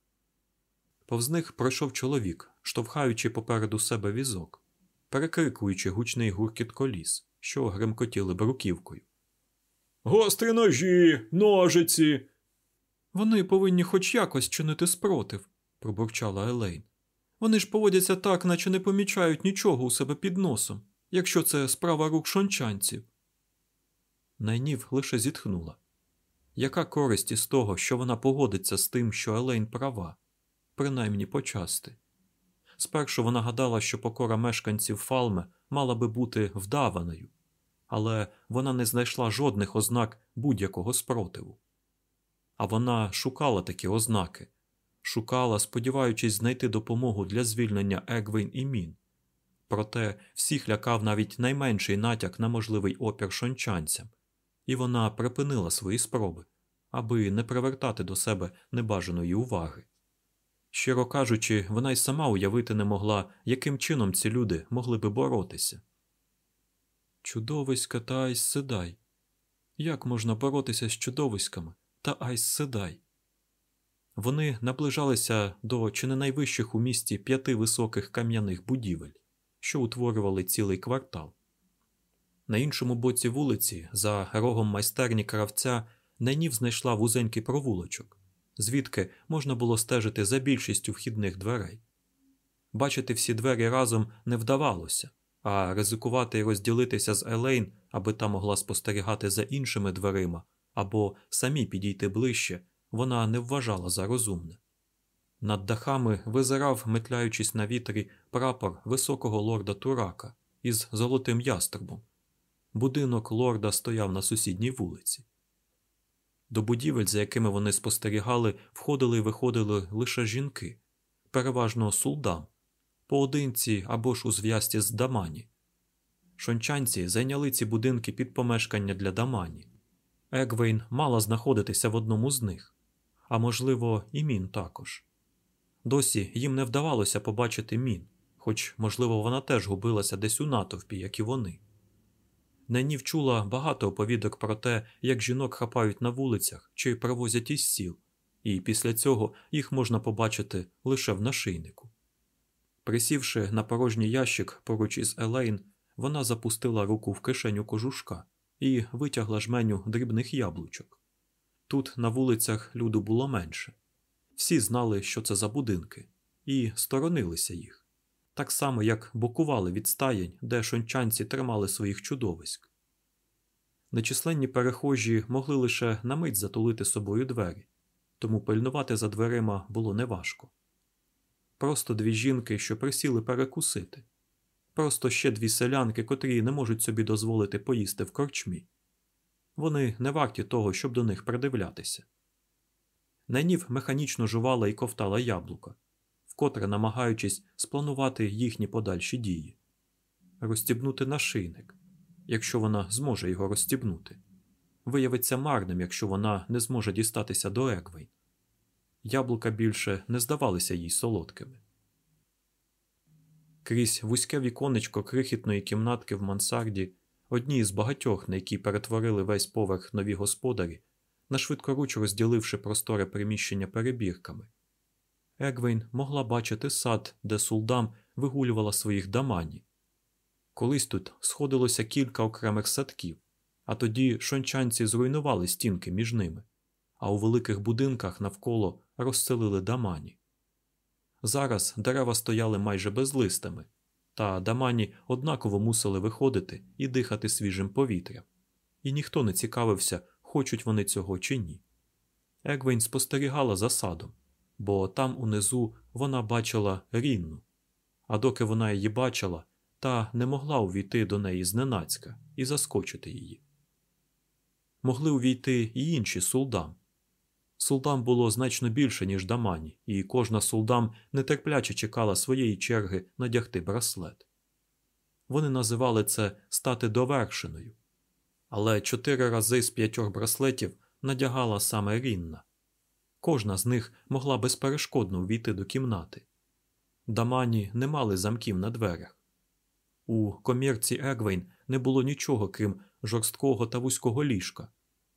Повз них пройшов чоловік, штовхаючи попереду себе візок, перекрикуючи гучний гуркіт коліс, що гремкотіли бруківкою. Гострі ножі, ножиці. Вони повинні хоч якось чинити спротив, пробурчала Елейн. Вони ж поводяться так, наче не помічають нічого у себе під носом, якщо це справа рук шончанців. Найнів лише зітхнула. Яка користь із того, що вона погодиться з тим, що Елейн права, принаймні почасти? Спершу вона гадала, що покора мешканців Фалме мала би бути вдаваною, але вона не знайшла жодних ознак будь-якого спротиву. А вона шукала такі ознаки, шукала, сподіваючись знайти допомогу для звільнення Егвейн і Мін. Проте всіх лякав навіть найменший натяк на можливий опір шончанцям, і вона припинила свої спроби, аби не привертати до себе небажаної уваги. Щиро кажучи, вона й сама уявити не могла, яким чином ці люди могли би боротися. Чудовиська та Айс Седай. Як можна боротися з чудовиськами та Айс Седай? Вони наближалися до чи не найвищих у місті п'яти високих кам'яних будівель, що утворювали цілий квартал. На іншому боці вулиці, за рогом майстерні кравця, Найнів знайшла вузенький провулочок, звідки можна було стежити за більшістю вхідних дверей. Бачити всі двері разом не вдавалося, а ризикувати і розділитися з Елейн, аби та могла спостерігати за іншими дверима або самі підійти ближче, вона не вважала за розумне. Над дахами визирав, метляючись на вітрі, прапор високого лорда Турака із золотим яструбом. Будинок лорда стояв на сусідній вулиці. До будівель, за якими вони спостерігали, входили і виходили лише жінки, переважно сулдам, поодинці або ж у зв'язці з дамані. Шончанці зайняли ці будинки під помешкання для дамані. Егвейн мала знаходитися в одному з них, а можливо, і мін також. Досі їм не вдавалося побачити мін, хоч, можливо, вона теж губилася десь у натовпі, як і вони. Нені вчула багато оповідок про те, як жінок хапають на вулицях чи привозять із сіл, і після цього їх можна побачити лише в нашийнику. Присівши на порожній ящик поруч із Елейн, вона запустила руку в кишеню кожушка і витягла жменю дрібних яблучок. Тут на вулицях люду було менше. Всі знали, що це за будинки, і сторонилися їх так само як бокували від стаєнь, де шончанці тримали своїх чудовиськ. Нечисленні перехожі могли лише на мить затулити собою двері, тому пильнувати за дверима було неважко. Просто дві жінки, що присіли перекусити, просто ще дві селянки, котрі не можуть собі дозволити поїсти в корчмі. Вони не варті того, щоб до них придивлятися. Найнів механічно жувала і ковтала яблука, вкотре намагаючись спланувати їхні подальші дії, розстібнути нашийник, якщо вона зможе його розстібнути, виявиться марним, якщо вона не зможе дістатися до Егвейн. Яблука більше не здавалися їй солодкими. Крізь вузьке віконечко крихітної кімнатки в мансарді, одній з багатьох, на які перетворили весь поверх нові господарі, нашвидкоруч розділивши просторе приміщення перебірками, Егвейн могла бачити сад, де сулдам вигулювала своїх дамані. Колись тут сходилося кілька окремих садків, а тоді шончанці зруйнували стінки між ними, а у великих будинках навколо розселили дамані. Зараз дерева стояли майже безлистими, та дамані однаково мусили виходити і дихати свіжим повітрям, і ніхто не цікавився, хочуть вони цього чи ні. Егвейн спостерігала за садом бо там унизу вона бачила Рінну, а доки вона її бачила, та не могла увійти до неї зненацька і заскочити її. Могли увійти і інші сулдам. Сулдам було значно більше, ніж дамані, і кожна сулдам нетерпляче чекала своєї черги надягти браслет. Вони називали це стати довершеною, але чотири рази з п'ятьох браслетів надягала саме Рінна. Кожна з них могла безперешкодно ввійти до кімнати. Дамані не мали замків на дверях. У комірці Егвейн не було нічого, крім жорсткого та вузького ліжка,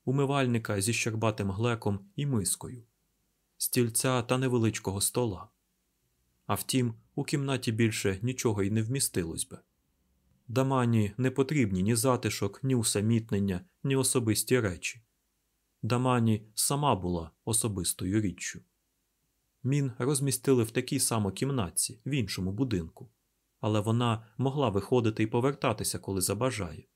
умивальника зі щербатим глеком і мискою, стільця та невеличкого стола. А втім, у кімнаті більше нічого й не вмістилось би. Дамані не потрібні ні затишок, ні усамітнення, ні особисті речі. Дамані сама була особистою річчю. Мін розмістили в такій само кімнатці, в іншому будинку, але вона могла виходити і повертатися, коли забажає.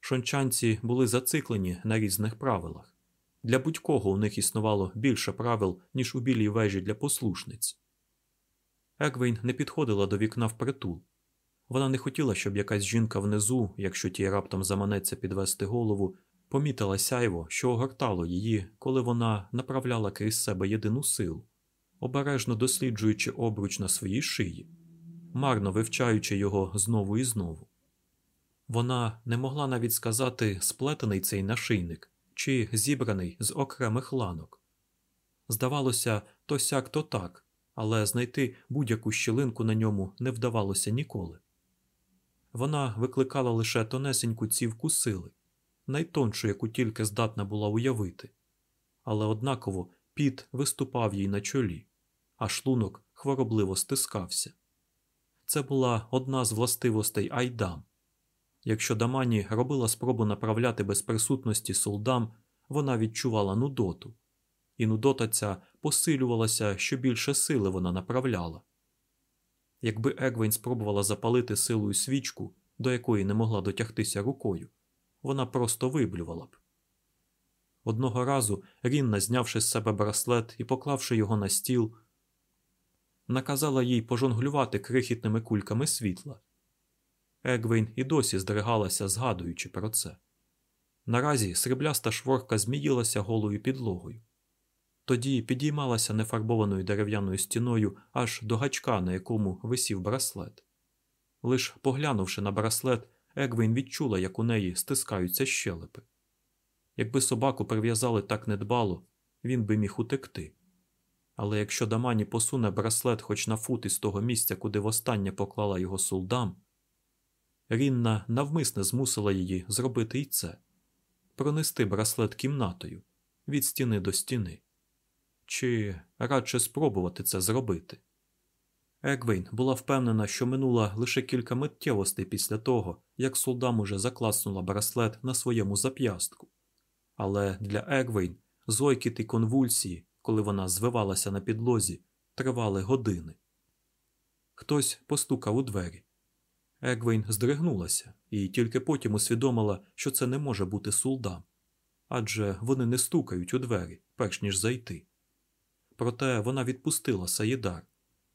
Шончанці були зациклені на різних правилах. Для будь-кого у них існувало більше правил, ніж у білій вежі для послушниць. Егвейн не підходила до вікна впритул. Вона не хотіла, щоб якась жінка внизу, якщо тій раптом заманеться підвести голову, помітила сяйво, що огортало її, коли вона направляла крізь себе єдину силу, обережно досліджуючи обруч на своїй шиї, марно вивчаючи його знову і знову. Вона не могла навіть сказати, сплетений цей нашийник чи зібраний з окремих ланок. Здавалося, то сяк то так, але знайти будь-яку щілинку на ньому не вдавалося ніколи. Вона викликала лише тонесеньку цівку сили, найтоншу, яку тільки здатна була уявити, але однаково піт виступав їй на чолі, а шлунок хворобливо стискався. Це була одна з властивостей Айдам. Якщо Дамані робила спробу направляти без присутності солдам, вона відчувала нудоту, і нудота ця посилювалася, що більше сили вона направляла. Якби Егвейн спробувала запалити силою свічку, до якої не могла дотягтися рукою, вона просто виблювала б. Одного разу Рінна, знявши з себе браслет і поклавши його на стіл, наказала їй пожонглювати крихітними кульками світла. Егвейн і досі здригалася, згадуючи про це. Наразі срібляста шворка зміїлася голою підлогою. Тоді підіймалася нефарбованою дерев'яною стіною аж до гачка, на якому висів браслет. Лиш поглянувши на браслет, Егвейн відчула, як у неї стискаються щелепи. Якби собаку прив'язали так недбало, він би міг утекти. Але якщо Дамані посуне браслет хоч на фут із того місця, куди востаннє поклала його сулдам, Рінна навмисне змусила її зробити й це пронести браслет кімнатою від стіни до стіни, чи радше спробувати це зробити. Егвейн була впевнена, що минула лише кілька миттєвостей після того, як солдам уже закласнула браслет на своєму зап'ястку. Але для Егвейн зойкіт і конвульсії, коли вона звивалася на підлозі, тривали години. Хтось постукав у двері. Егвейн здригнулася і тільки потім усвідомила, що це не може бути сулдам, адже вони не стукають у двері, перш ніж зайти. Проте вона відпустила Саїдар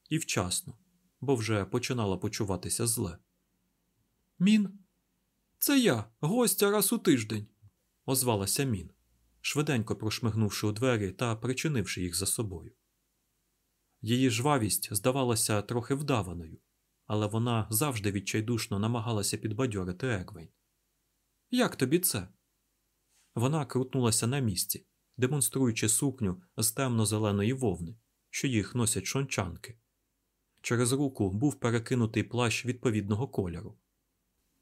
і вчасно, бо вже починала почуватися зле. Мін, це я, гостя раз у тиждень, озвалася Мін, швиденько прошмигнувши у двері та причинивши їх за собою. Її жвавість здавалася трохи вдаваною, але вона завжди відчайдушно намагалася підбадьорити Егвейн. Як тобі це? Вона крутнулася на місці, демонструючи сукню з темно-зеленої вовни, що їх носять шончанки. Через руку був перекинутий плащ відповідного кольору.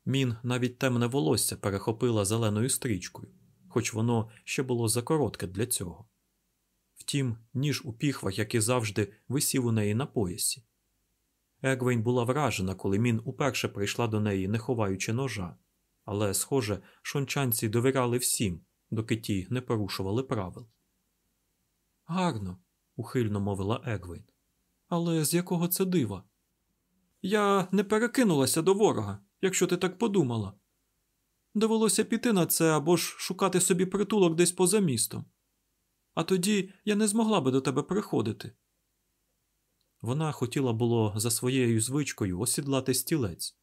Мін навіть темне волосся перехопила зеленою стрічкою, хоч воно ще було закоротке для цього. Втім, ніж у піхвах, як і завжди, висів у неї на поясі. Егвейн була вражена, коли Мін уперше прийшла до неї, не ховаючи ножа, але, схоже, шончанці довіряли всім, доки ті не порушували правил. Гарно, ухильно мовила Егвейн. Але з якого це дива? Я не перекинулася до ворога, якщо ти так подумала. Довелося піти на це або ж шукати собі притулок десь поза містом. А тоді я не змогла би до тебе приходити. Вона хотіла було за своєю звичкою осідлати стілець,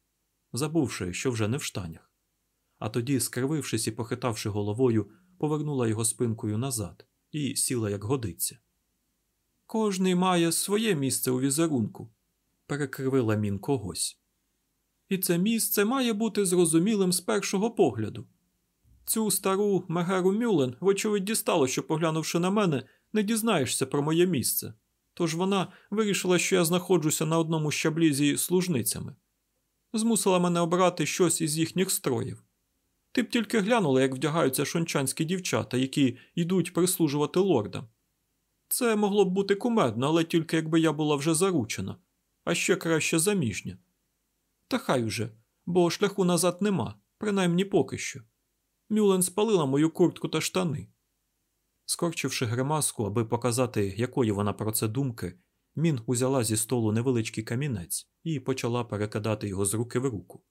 забувши, що вже не в штанях, а тоді, скривившись і похитавши головою, повернула його спинкою назад і сіла, як годиться. Кожний має своє місце у візерунку, перекривила мін когось. І це місце має бути зрозумілим з першого погляду. Цю стару Мегеру Мюлен, вочевидь, дістало, що, поглянувши на мене, не дізнаєшся про моє місце. Тож вона вирішила, що я знаходжуся на одному щаблі зі служницями, змусила мене обрати щось із їхніх строїв. Ти б тільки глянула, як вдягаються шончанські дівчата, які йдуть прислужувати лордам. Це могло б бути кумедно, але тільки якби я була вже заручена, а ще краще заміжня. Та хай уже, бо шляху назад нема, принаймні поки що. Мюлен спалила мою куртку та штани. Скорчивши гримаску, аби показати, якої вона про це думки, Мін узяла зі столу невеличкий камінець і почала перекидати його з руки в руку.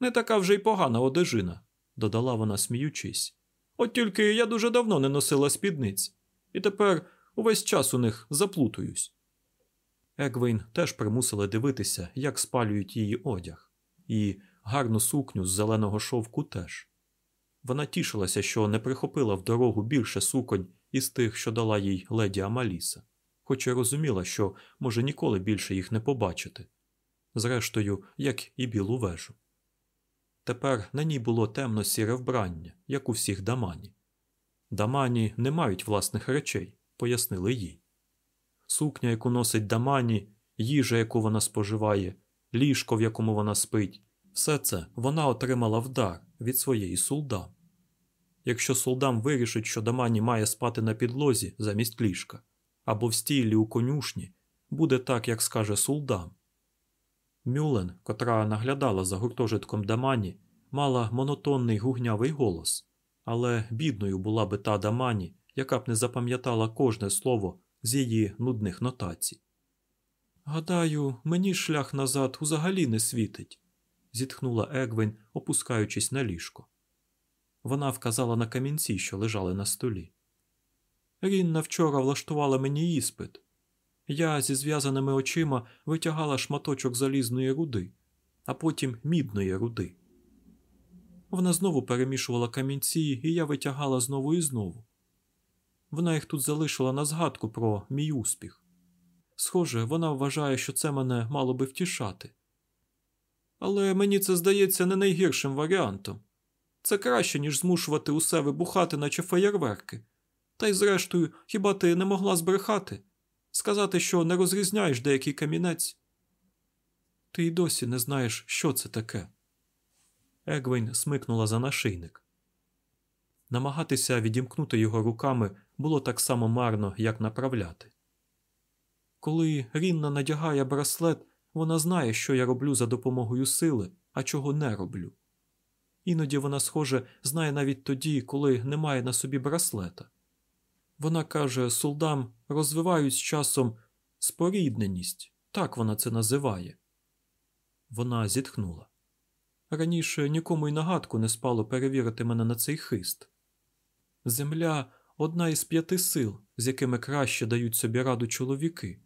Не така вже й погана одежина, додала вона, сміючись. От тільки я дуже давно не носила спідниць, і тепер увесь час у них заплутуюсь. Егвейн теж примусила дивитися, як спалюють її одяг, і гарну сукню з зеленого шовку теж. Вона тішилася, що не прихопила в дорогу більше суконь із тих, що дала їй леді Амаліса, хоч і розуміла, що може ніколи більше їх не побачити. Зрештою, як і білу вежу. Тепер на ній було темно сіре вбрання, як у всіх дамані. Дамані не мають власних речей, пояснили їй. Сукня, яку носить дамані, їжа, яку вона споживає, ліжко, в якому вона спить, все це вона отримала в дар від своєї сулдам. Якщо сулдам вирішить, що дамані має спати на підлозі замість ліжка, або в стілі у конюшні, буде так, як скаже сулдам. Мюлен, котра наглядала за гуртожитком Дамані, мала монотонний гугнявий голос, але бідною була би та Дамані, яка б не запам'ятала кожне слово з її нудних нотацій. Гадаю, мені шлях назад взагалі не світить, зітхнула Егвін, опускаючись на ліжко. Вона вказала на камінці, що лежали на столі. Рінна вчора влаштувала мені іспит. Я зі зв'язаними очима витягала шматочок залізної руди, а потім мідної руди. Вона знову перемішувала камінці, і я витягала знову і знову. Вона їх тут залишила на згадку про мій успіх. Схоже, вона вважає, що це мене мало би втішати. Але мені це здається не найгіршим варіантом. Це краще, ніж змушувати усе вибухати, наче феєрверки. Та й, зрештою, хіба ти не могла збрехати? Сказати, що не розрізняєш деякий камінець? Ти й досі не знаєш, що це таке. Егвейн смикнула за нашийник. Намагатися відімкнути його руками було так само марно, як направляти. Коли Рінна надягає браслет, вона знає, що я роблю за допомогою сили, а чого не роблю. Іноді вона, схоже, знає навіть тоді, коли немає на собі браслета. Вона каже, солдам розвивають з часом спорідненість, так вона це називає. Вона зітхнула. Раніше нікому й нагадку не спало перевірити мене на цей хист. Земля одна із п'яти сил, з якими краще дають собі раду чоловіки.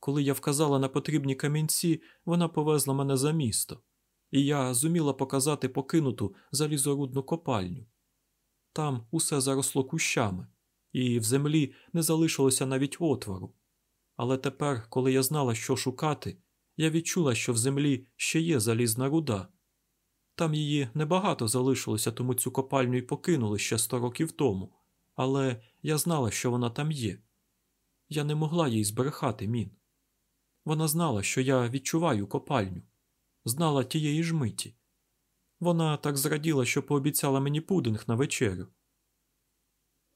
Коли я вказала на потрібні камінці, вона повезла мене за місто, і я зуміла показати покинуту залізорудну копальню. Там усе заросло кущами, і в землі не залишилося навіть отвору. Але тепер, коли я знала, що шукати, я відчула, що в землі ще є залізна руда. Там її небагато залишилося, тому цю копальню й покинули ще сто років тому, але я знала, що вона там є. Я не могла їй збрехати мін. Вона знала, що я відчуваю копальню, знала тієї ж миті. Вона так зраділа, що пообіцяла мені пудинг на вечерю.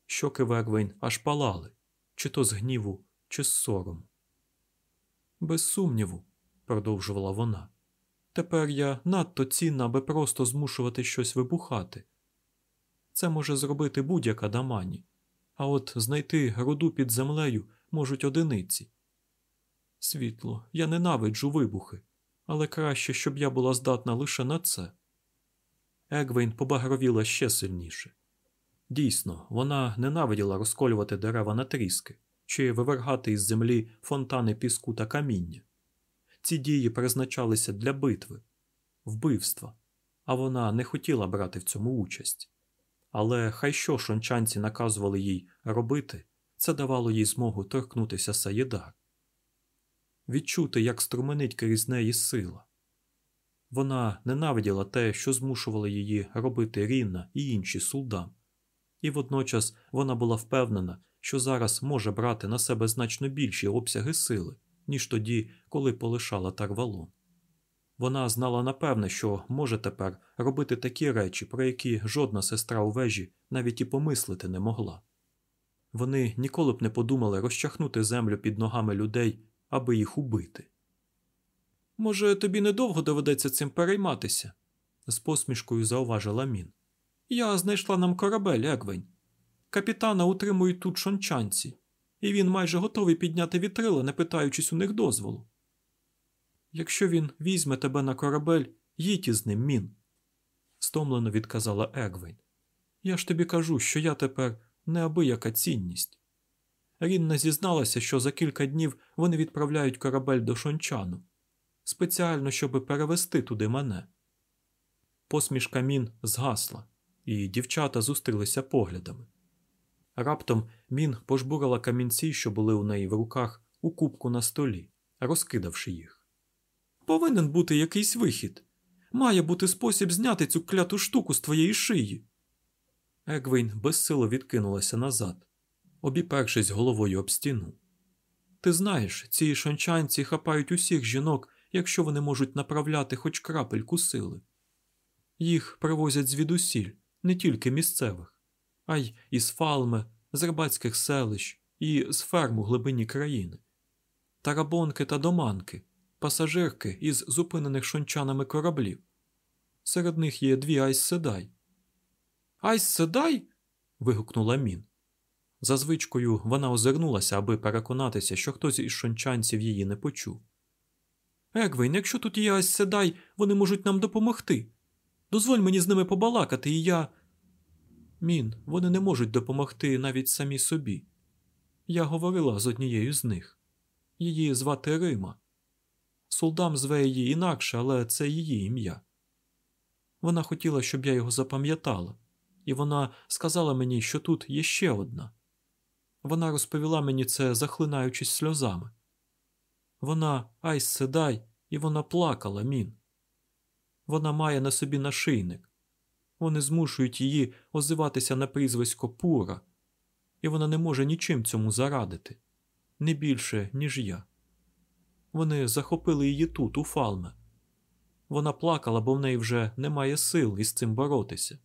Щоки Вегвейн аж палали, чи то з гніву, чи з сорому. Без сумніву, продовжувала вона. Тепер я надто цінна, аби просто змушувати щось вибухати. Це може зробити будь-яка дамані, а от знайти руду під землею можуть одиниці. Світло, я ненавиджу вибухи, але краще, щоб я була здатна лише на це. Егвейн побагровіла ще сильніше. Дійсно, вона ненавиділа розколювати дерева на тріски чи вивергати із землі фонтани піску та каміння. Ці дії призначалися для битви, вбивства, а вона не хотіла брати в цьому участь. Але хай що шончанці наказували їй робити, це давало їй змогу торкнутися Саєдар, відчути, як струменить крізь неї сила. Вона ненавиділа те, що змушувало її робити Рінна і інші сулдам, і водночас вона була впевнена, що зараз може брати на себе значно більші обсяги сили, ніж тоді, коли полишала Тарвалон. Вона знала напевне, що може тепер робити такі речі, про які жодна сестра у вежі навіть і помислити не могла. Вони ніколи б не подумали розчахнути землю під ногами людей, аби їх убити. Може, тобі недовго доведеться цим перейматися? з посмішкою зауважила мін. Я знайшла нам корабель, Егвень. Капітана утримують тут шончанці, і він майже готовий підняти вітрила, не питаючись у них дозволу. Якщо він візьме тебе на корабель, їдь із ним, мін, стомлено відказала Егвейн. Я ж тобі кажу, що я тепер неабияка цінність. Рінна зізналася, що за кілька днів вони відправляють корабель до Шончану, спеціально, щоб перевести туди мене. Посмішка мін згасла, і дівчата зустрілися поглядами. Раптом мін пожбурила камінці, що були у неї в руках, у кубку на столі, розкидавши їх. Повинен бути якийсь вихід. Має бути спосіб зняти цю кляту штуку з твоєї шиї. Егвейн безсило відкинулася назад, обіпершись головою об стіну. Ти знаєш, ці шончанці хапають усіх жінок, якщо вони можуть направляти хоч крапельку сили. Їх привозять звідусіль, не тільки місцевих, а й із фалми, з рибацьких селищ і з ферм у глибині країни, тарабонки та доманки, пасажирки із зупинених шончанами кораблів. Серед них є дві Айс Седай. Айс Седай? вигукнула Мін. За звичкою вона озирнулася, аби переконатися, що хтось із шончанців її не почув. Егвейн, якщо тут є Айс Седай, вони можуть нам допомогти. Дозволь мені з ними побалакати, і я. Мін, вони не можуть допомогти навіть самі собі. Я говорила з однією з них. Її звати Рима. Солдам зве її інакше, але це її ім'я. Вона хотіла, щоб я його запам'ятала, і вона сказала мені, що тут є ще одна. Вона розповіла мені це, захлинаючись сльозами. Вона Айс Седай, і вона плакала, мін. Вона має на собі нашийник. Вони змушують її озиватися на прізвисько Пура, і вона не може нічим цьому зарадити, не більше, ніж я. Вони захопили її тут, у Фалме. Вона плакала, бо в неї вже немає сил із цим боротися,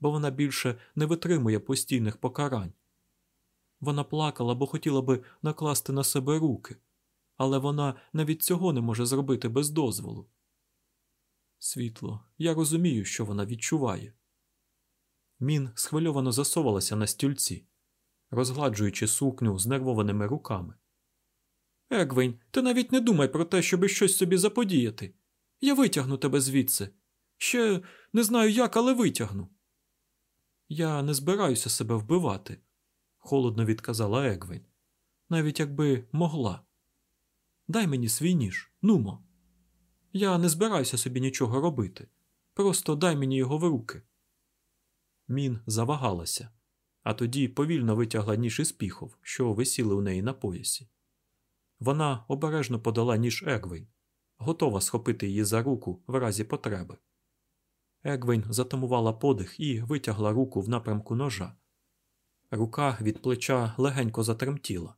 бо вона більше не витримує постійних покарань. Вона плакала, бо хотіла би накласти на себе руки, але вона навіть цього не може зробити без дозволу. Світло, я розумію, що вона відчуває. Мін схвильовано засовалася на стільці, розгладжуючи сукню знервованими руками. Егвейн, ти навіть не думай про те, щоби щось собі заподіяти. Я витягну тебе звідси. Ще не знаю як, але витягну. Я не збираюся себе вбивати, холодно відказала Егвейн. Навіть якби могла. Дай мені свій ніж, нумо. Я не збираюся собі нічого робити. Просто дай мені його в руки. Мін завагалася, а тоді повільно витягла ніж із піхов, що висіли у неї на поясі. Вона обережно подала ніж Егвейн, готова схопити її за руку в разі потреби. Егвейн затамувала подих і витягла руку в напрямку ножа. Рука від плеча легенько затремтіла.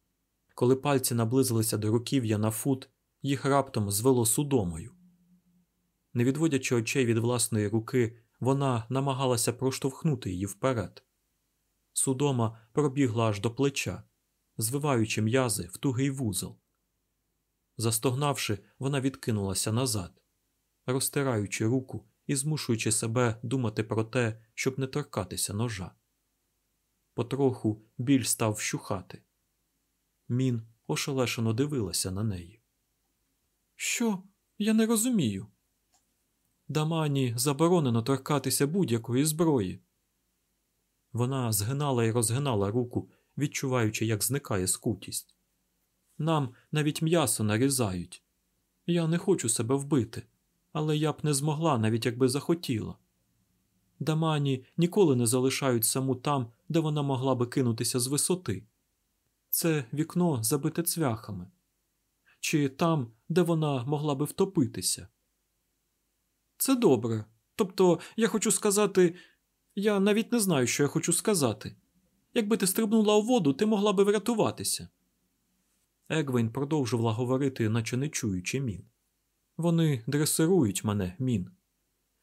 Коли пальці наблизилися до руків'я на фут, їх раптом звело судомою. Не відводячи очей від власної руки, вона намагалася проштовхнути її вперед. Судома пробігла аж до плеча, звиваючи м'язи в тугий вузол. Застогнавши, вона відкинулася назад, розтираючи руку і змушуючи себе думати про те, щоб не торкатися ножа. Потроху біль став вщухати. Мін ошелешено дивилася на неї. Що? Я не розумію. Дамані заборонено торкатися будь-якої зброї. Вона згинала і розгинала руку, відчуваючи, як зникає скутість. Нам навіть м'ясо нарізають. Я не хочу себе вбити, але я б не змогла, навіть якби захотіла. Дамані ніколи не залишають саму там, де вона могла би кинутися з висоти. Це вікно забите цвяхами, чи там, де вона могла би втопитися. Це добре. Тобто, я хочу сказати, я навіть не знаю, що я хочу сказати. Якби ти стрибнула у воду, ти могла би врятуватися. Егвейн продовжувала говорити, наче не чуючи мін. Вони дресирують мене, мін.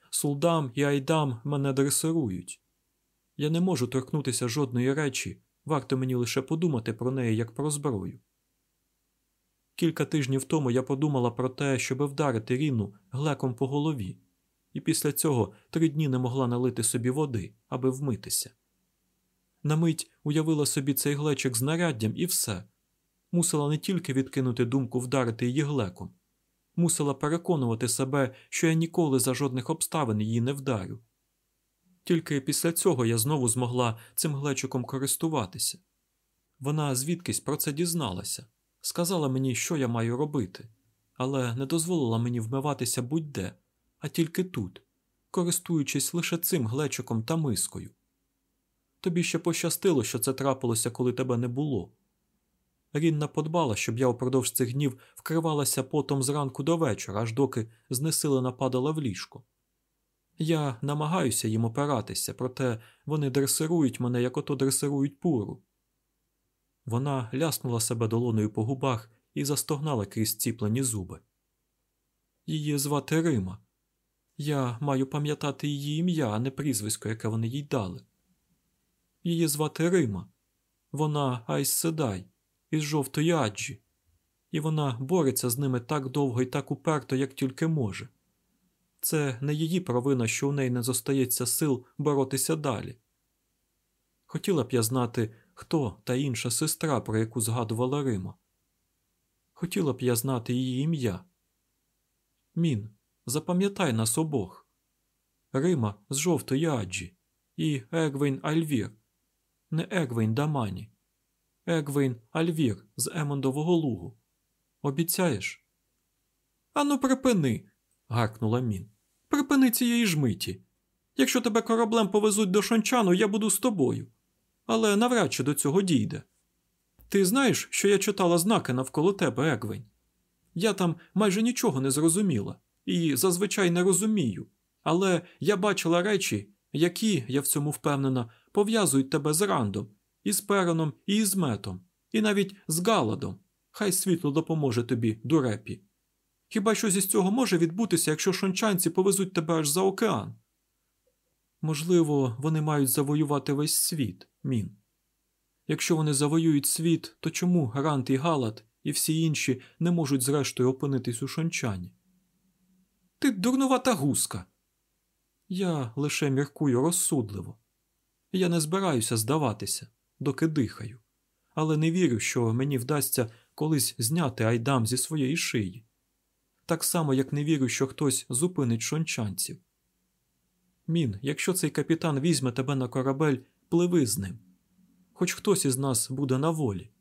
Сулдам і Айдам мене дресирують. Я не можу торкнутися жодної речі, варто мені лише подумати про неї як про зброю. Кілька тижнів тому я подумала про те, щоб вдарити Ріну глеком по голові, і після цього три дні не могла налити собі води, аби вмитися. На мить уявила собі цей глечик знаряддям і все. Мусила не тільки відкинути думку вдарити її глеком, мусила переконувати себе, що я ніколи за жодних обставин її не вдарю. Тільки після цього я знову змогла цим глечиком користуватися. Вона звідкись про це дізналася, сказала мені, що я маю робити, але не дозволила мені вмиватися будь-де, а тільки тут, користуючись лише цим глечиком та мискою. Тобі ще пощастило, що це трапилося, коли тебе не було. Рінна подбала, щоб я упродовж цих днів вкривалася потом зранку до вечора, аж доки знесилена падала в ліжко. Я намагаюся їм опиратися, проте вони дресирують мене, як ото дресирують пуру. Вона ляснула себе долоною по губах і застогнала крізь ціплені зуби. Її звати Рима. Я маю пам'ятати її ім'я, а не прізвисько, яке вони їй дали. Її звати Рима. Вона Айс Седай із жовтої аджі, і вона бореться з ними так довго і так уперто, як тільки може. Це не її провина, що у неї не зостається сил боротися далі. Хотіла б я знати, хто та інша сестра, про яку згадувала Рима. Хотіла б я знати її ім'я. Мін, запам'ятай нас обох Рима з жовтої аджі і Егвейн Альвір, не Егвейн Дамані, Егвейн Альвір з Емондового лугу. Обіцяєш? Ану, припини. гаркнула Мін. Припини цієї жмиті. Якщо тебе кораблем повезуть до шончану, я буду з тобою. Але навряд чи до цього дійде. Ти знаєш, що я читала знаки навколо тебе, Егвень? Я там майже нічого не зрозуміла і зазвичай не розумію, але я бачила речі, які, я в цьому впевнена, пов'язують тебе з Рандом, із Пероном і із метом, і навіть з Галадом. Хай світло допоможе тобі, дурепі. Хіба щось із цього може відбутися, якщо шончанці повезуть тебе аж за океан? Можливо, вони мають завоювати весь світ, мін. Якщо вони завоюють світ, то чому Рант і Галат і всі інші не можуть зрештою опинитись у шончані? Ти дурнувата гуска. Я лише міркую розсудливо. Я не збираюся здаватися, доки дихаю, але не вірю, що мені вдасться колись зняти айдам зі своєї шиї. Так само, як не вірю, що хтось зупинить шончанців. Мін, якщо цей капітан візьме тебе на корабель, пливи з ним. Хоч хтось із нас буде на волі.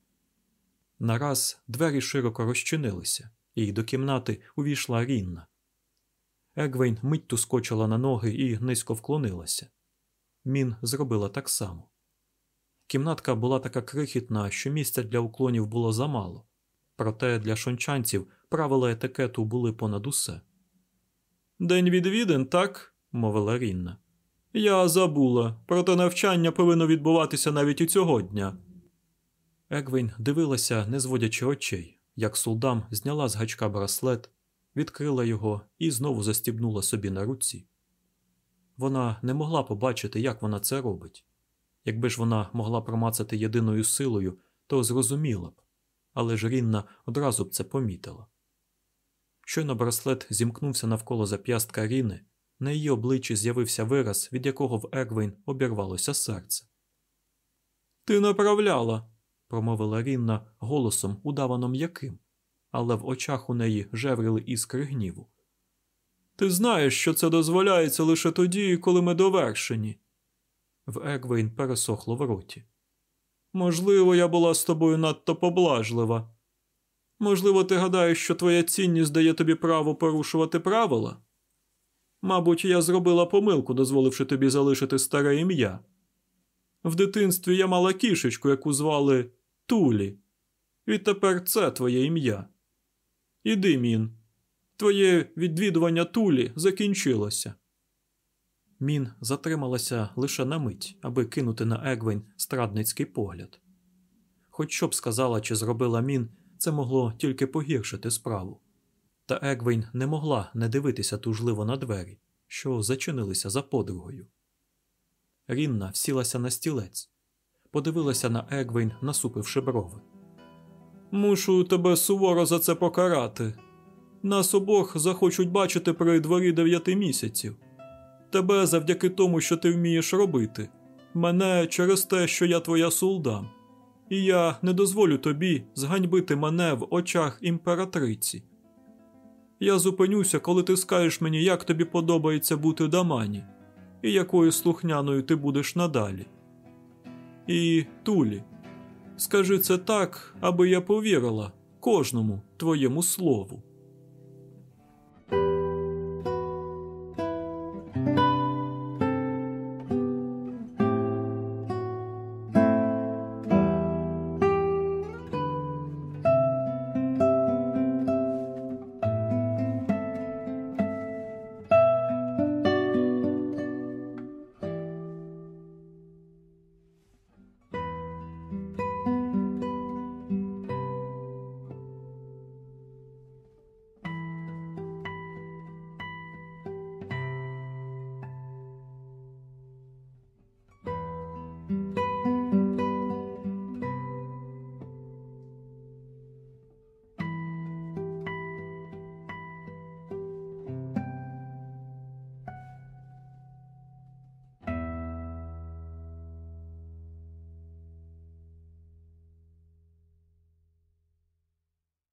Нараз двері широко розчинилися, і до кімнати увійшла Рінна. Егвейн миттю скочила на ноги і низько вклонилася. Мін зробила так само. Кімнатка була така крихітна, що місця для уклонів було замало, проте для шончанців правила етикету були понад усе. День відвідин, так? мовила Рінна. Я забула, проте навчання повинно відбуватися навіть і цього дня. Егвейн дивилася, не зводячи очей, як сулдам зняла з гачка браслет, відкрила його і знову застібнула собі на руці. Вона не могла побачити, як вона це робить. Якби ж вона могла промацати єдиною силою, то зрозуміла б, але ж Рінна одразу б це помітила. Щойно браслет зімкнувся навколо зап'ястка Ріни, на її обличчі з'явився вираз, від якого в Егвейн обірвалося серце. Ти направляла, промовила Рінна голосом, удавано м'яким, але в очах у неї жеврили іскри гніву. Ти знаєш, що це дозволяється лише тоді, коли ми довершені. В Егвейн пересохло в роті. Можливо, я була з тобою надто поблажлива. Можливо, ти гадаєш, що твоя цінність дає тобі право порушувати правила? Мабуть, я зробила помилку, дозволивши тобі залишити старе ім'я. В дитинстві я мала кішечку, яку звали Тулі. Відтепер це твоє ім'я. Іди, мін. Твоє відвідування Тулі закінчилося. Мін затрималася лише на мить, аби кинути на Егвень страдницький погляд. Хоч що б сказала чи зробила мін, це могло тільки погіршити справу. Та Егвейн не могла не дивитися тужливо на двері, що зачинилися за подругою. Рінна всілася на стілець, подивилася на Егвейн, насупивши брови. Мушу тебе суворо за це покарати. Нас обох захочуть бачити при дворі дев'яти місяців. Тебе завдяки тому, що ти вмієш робити, мене через те, що я твоя сулдам, і я не дозволю тобі зганьбити мене в очах імператриці. Я зупинюся, коли ти скажеш мені, як тобі подобається бути дамані, і якою слухняною ти будеш надалі. І Тулі, скажи це так, аби я повірила кожному твоєму слову.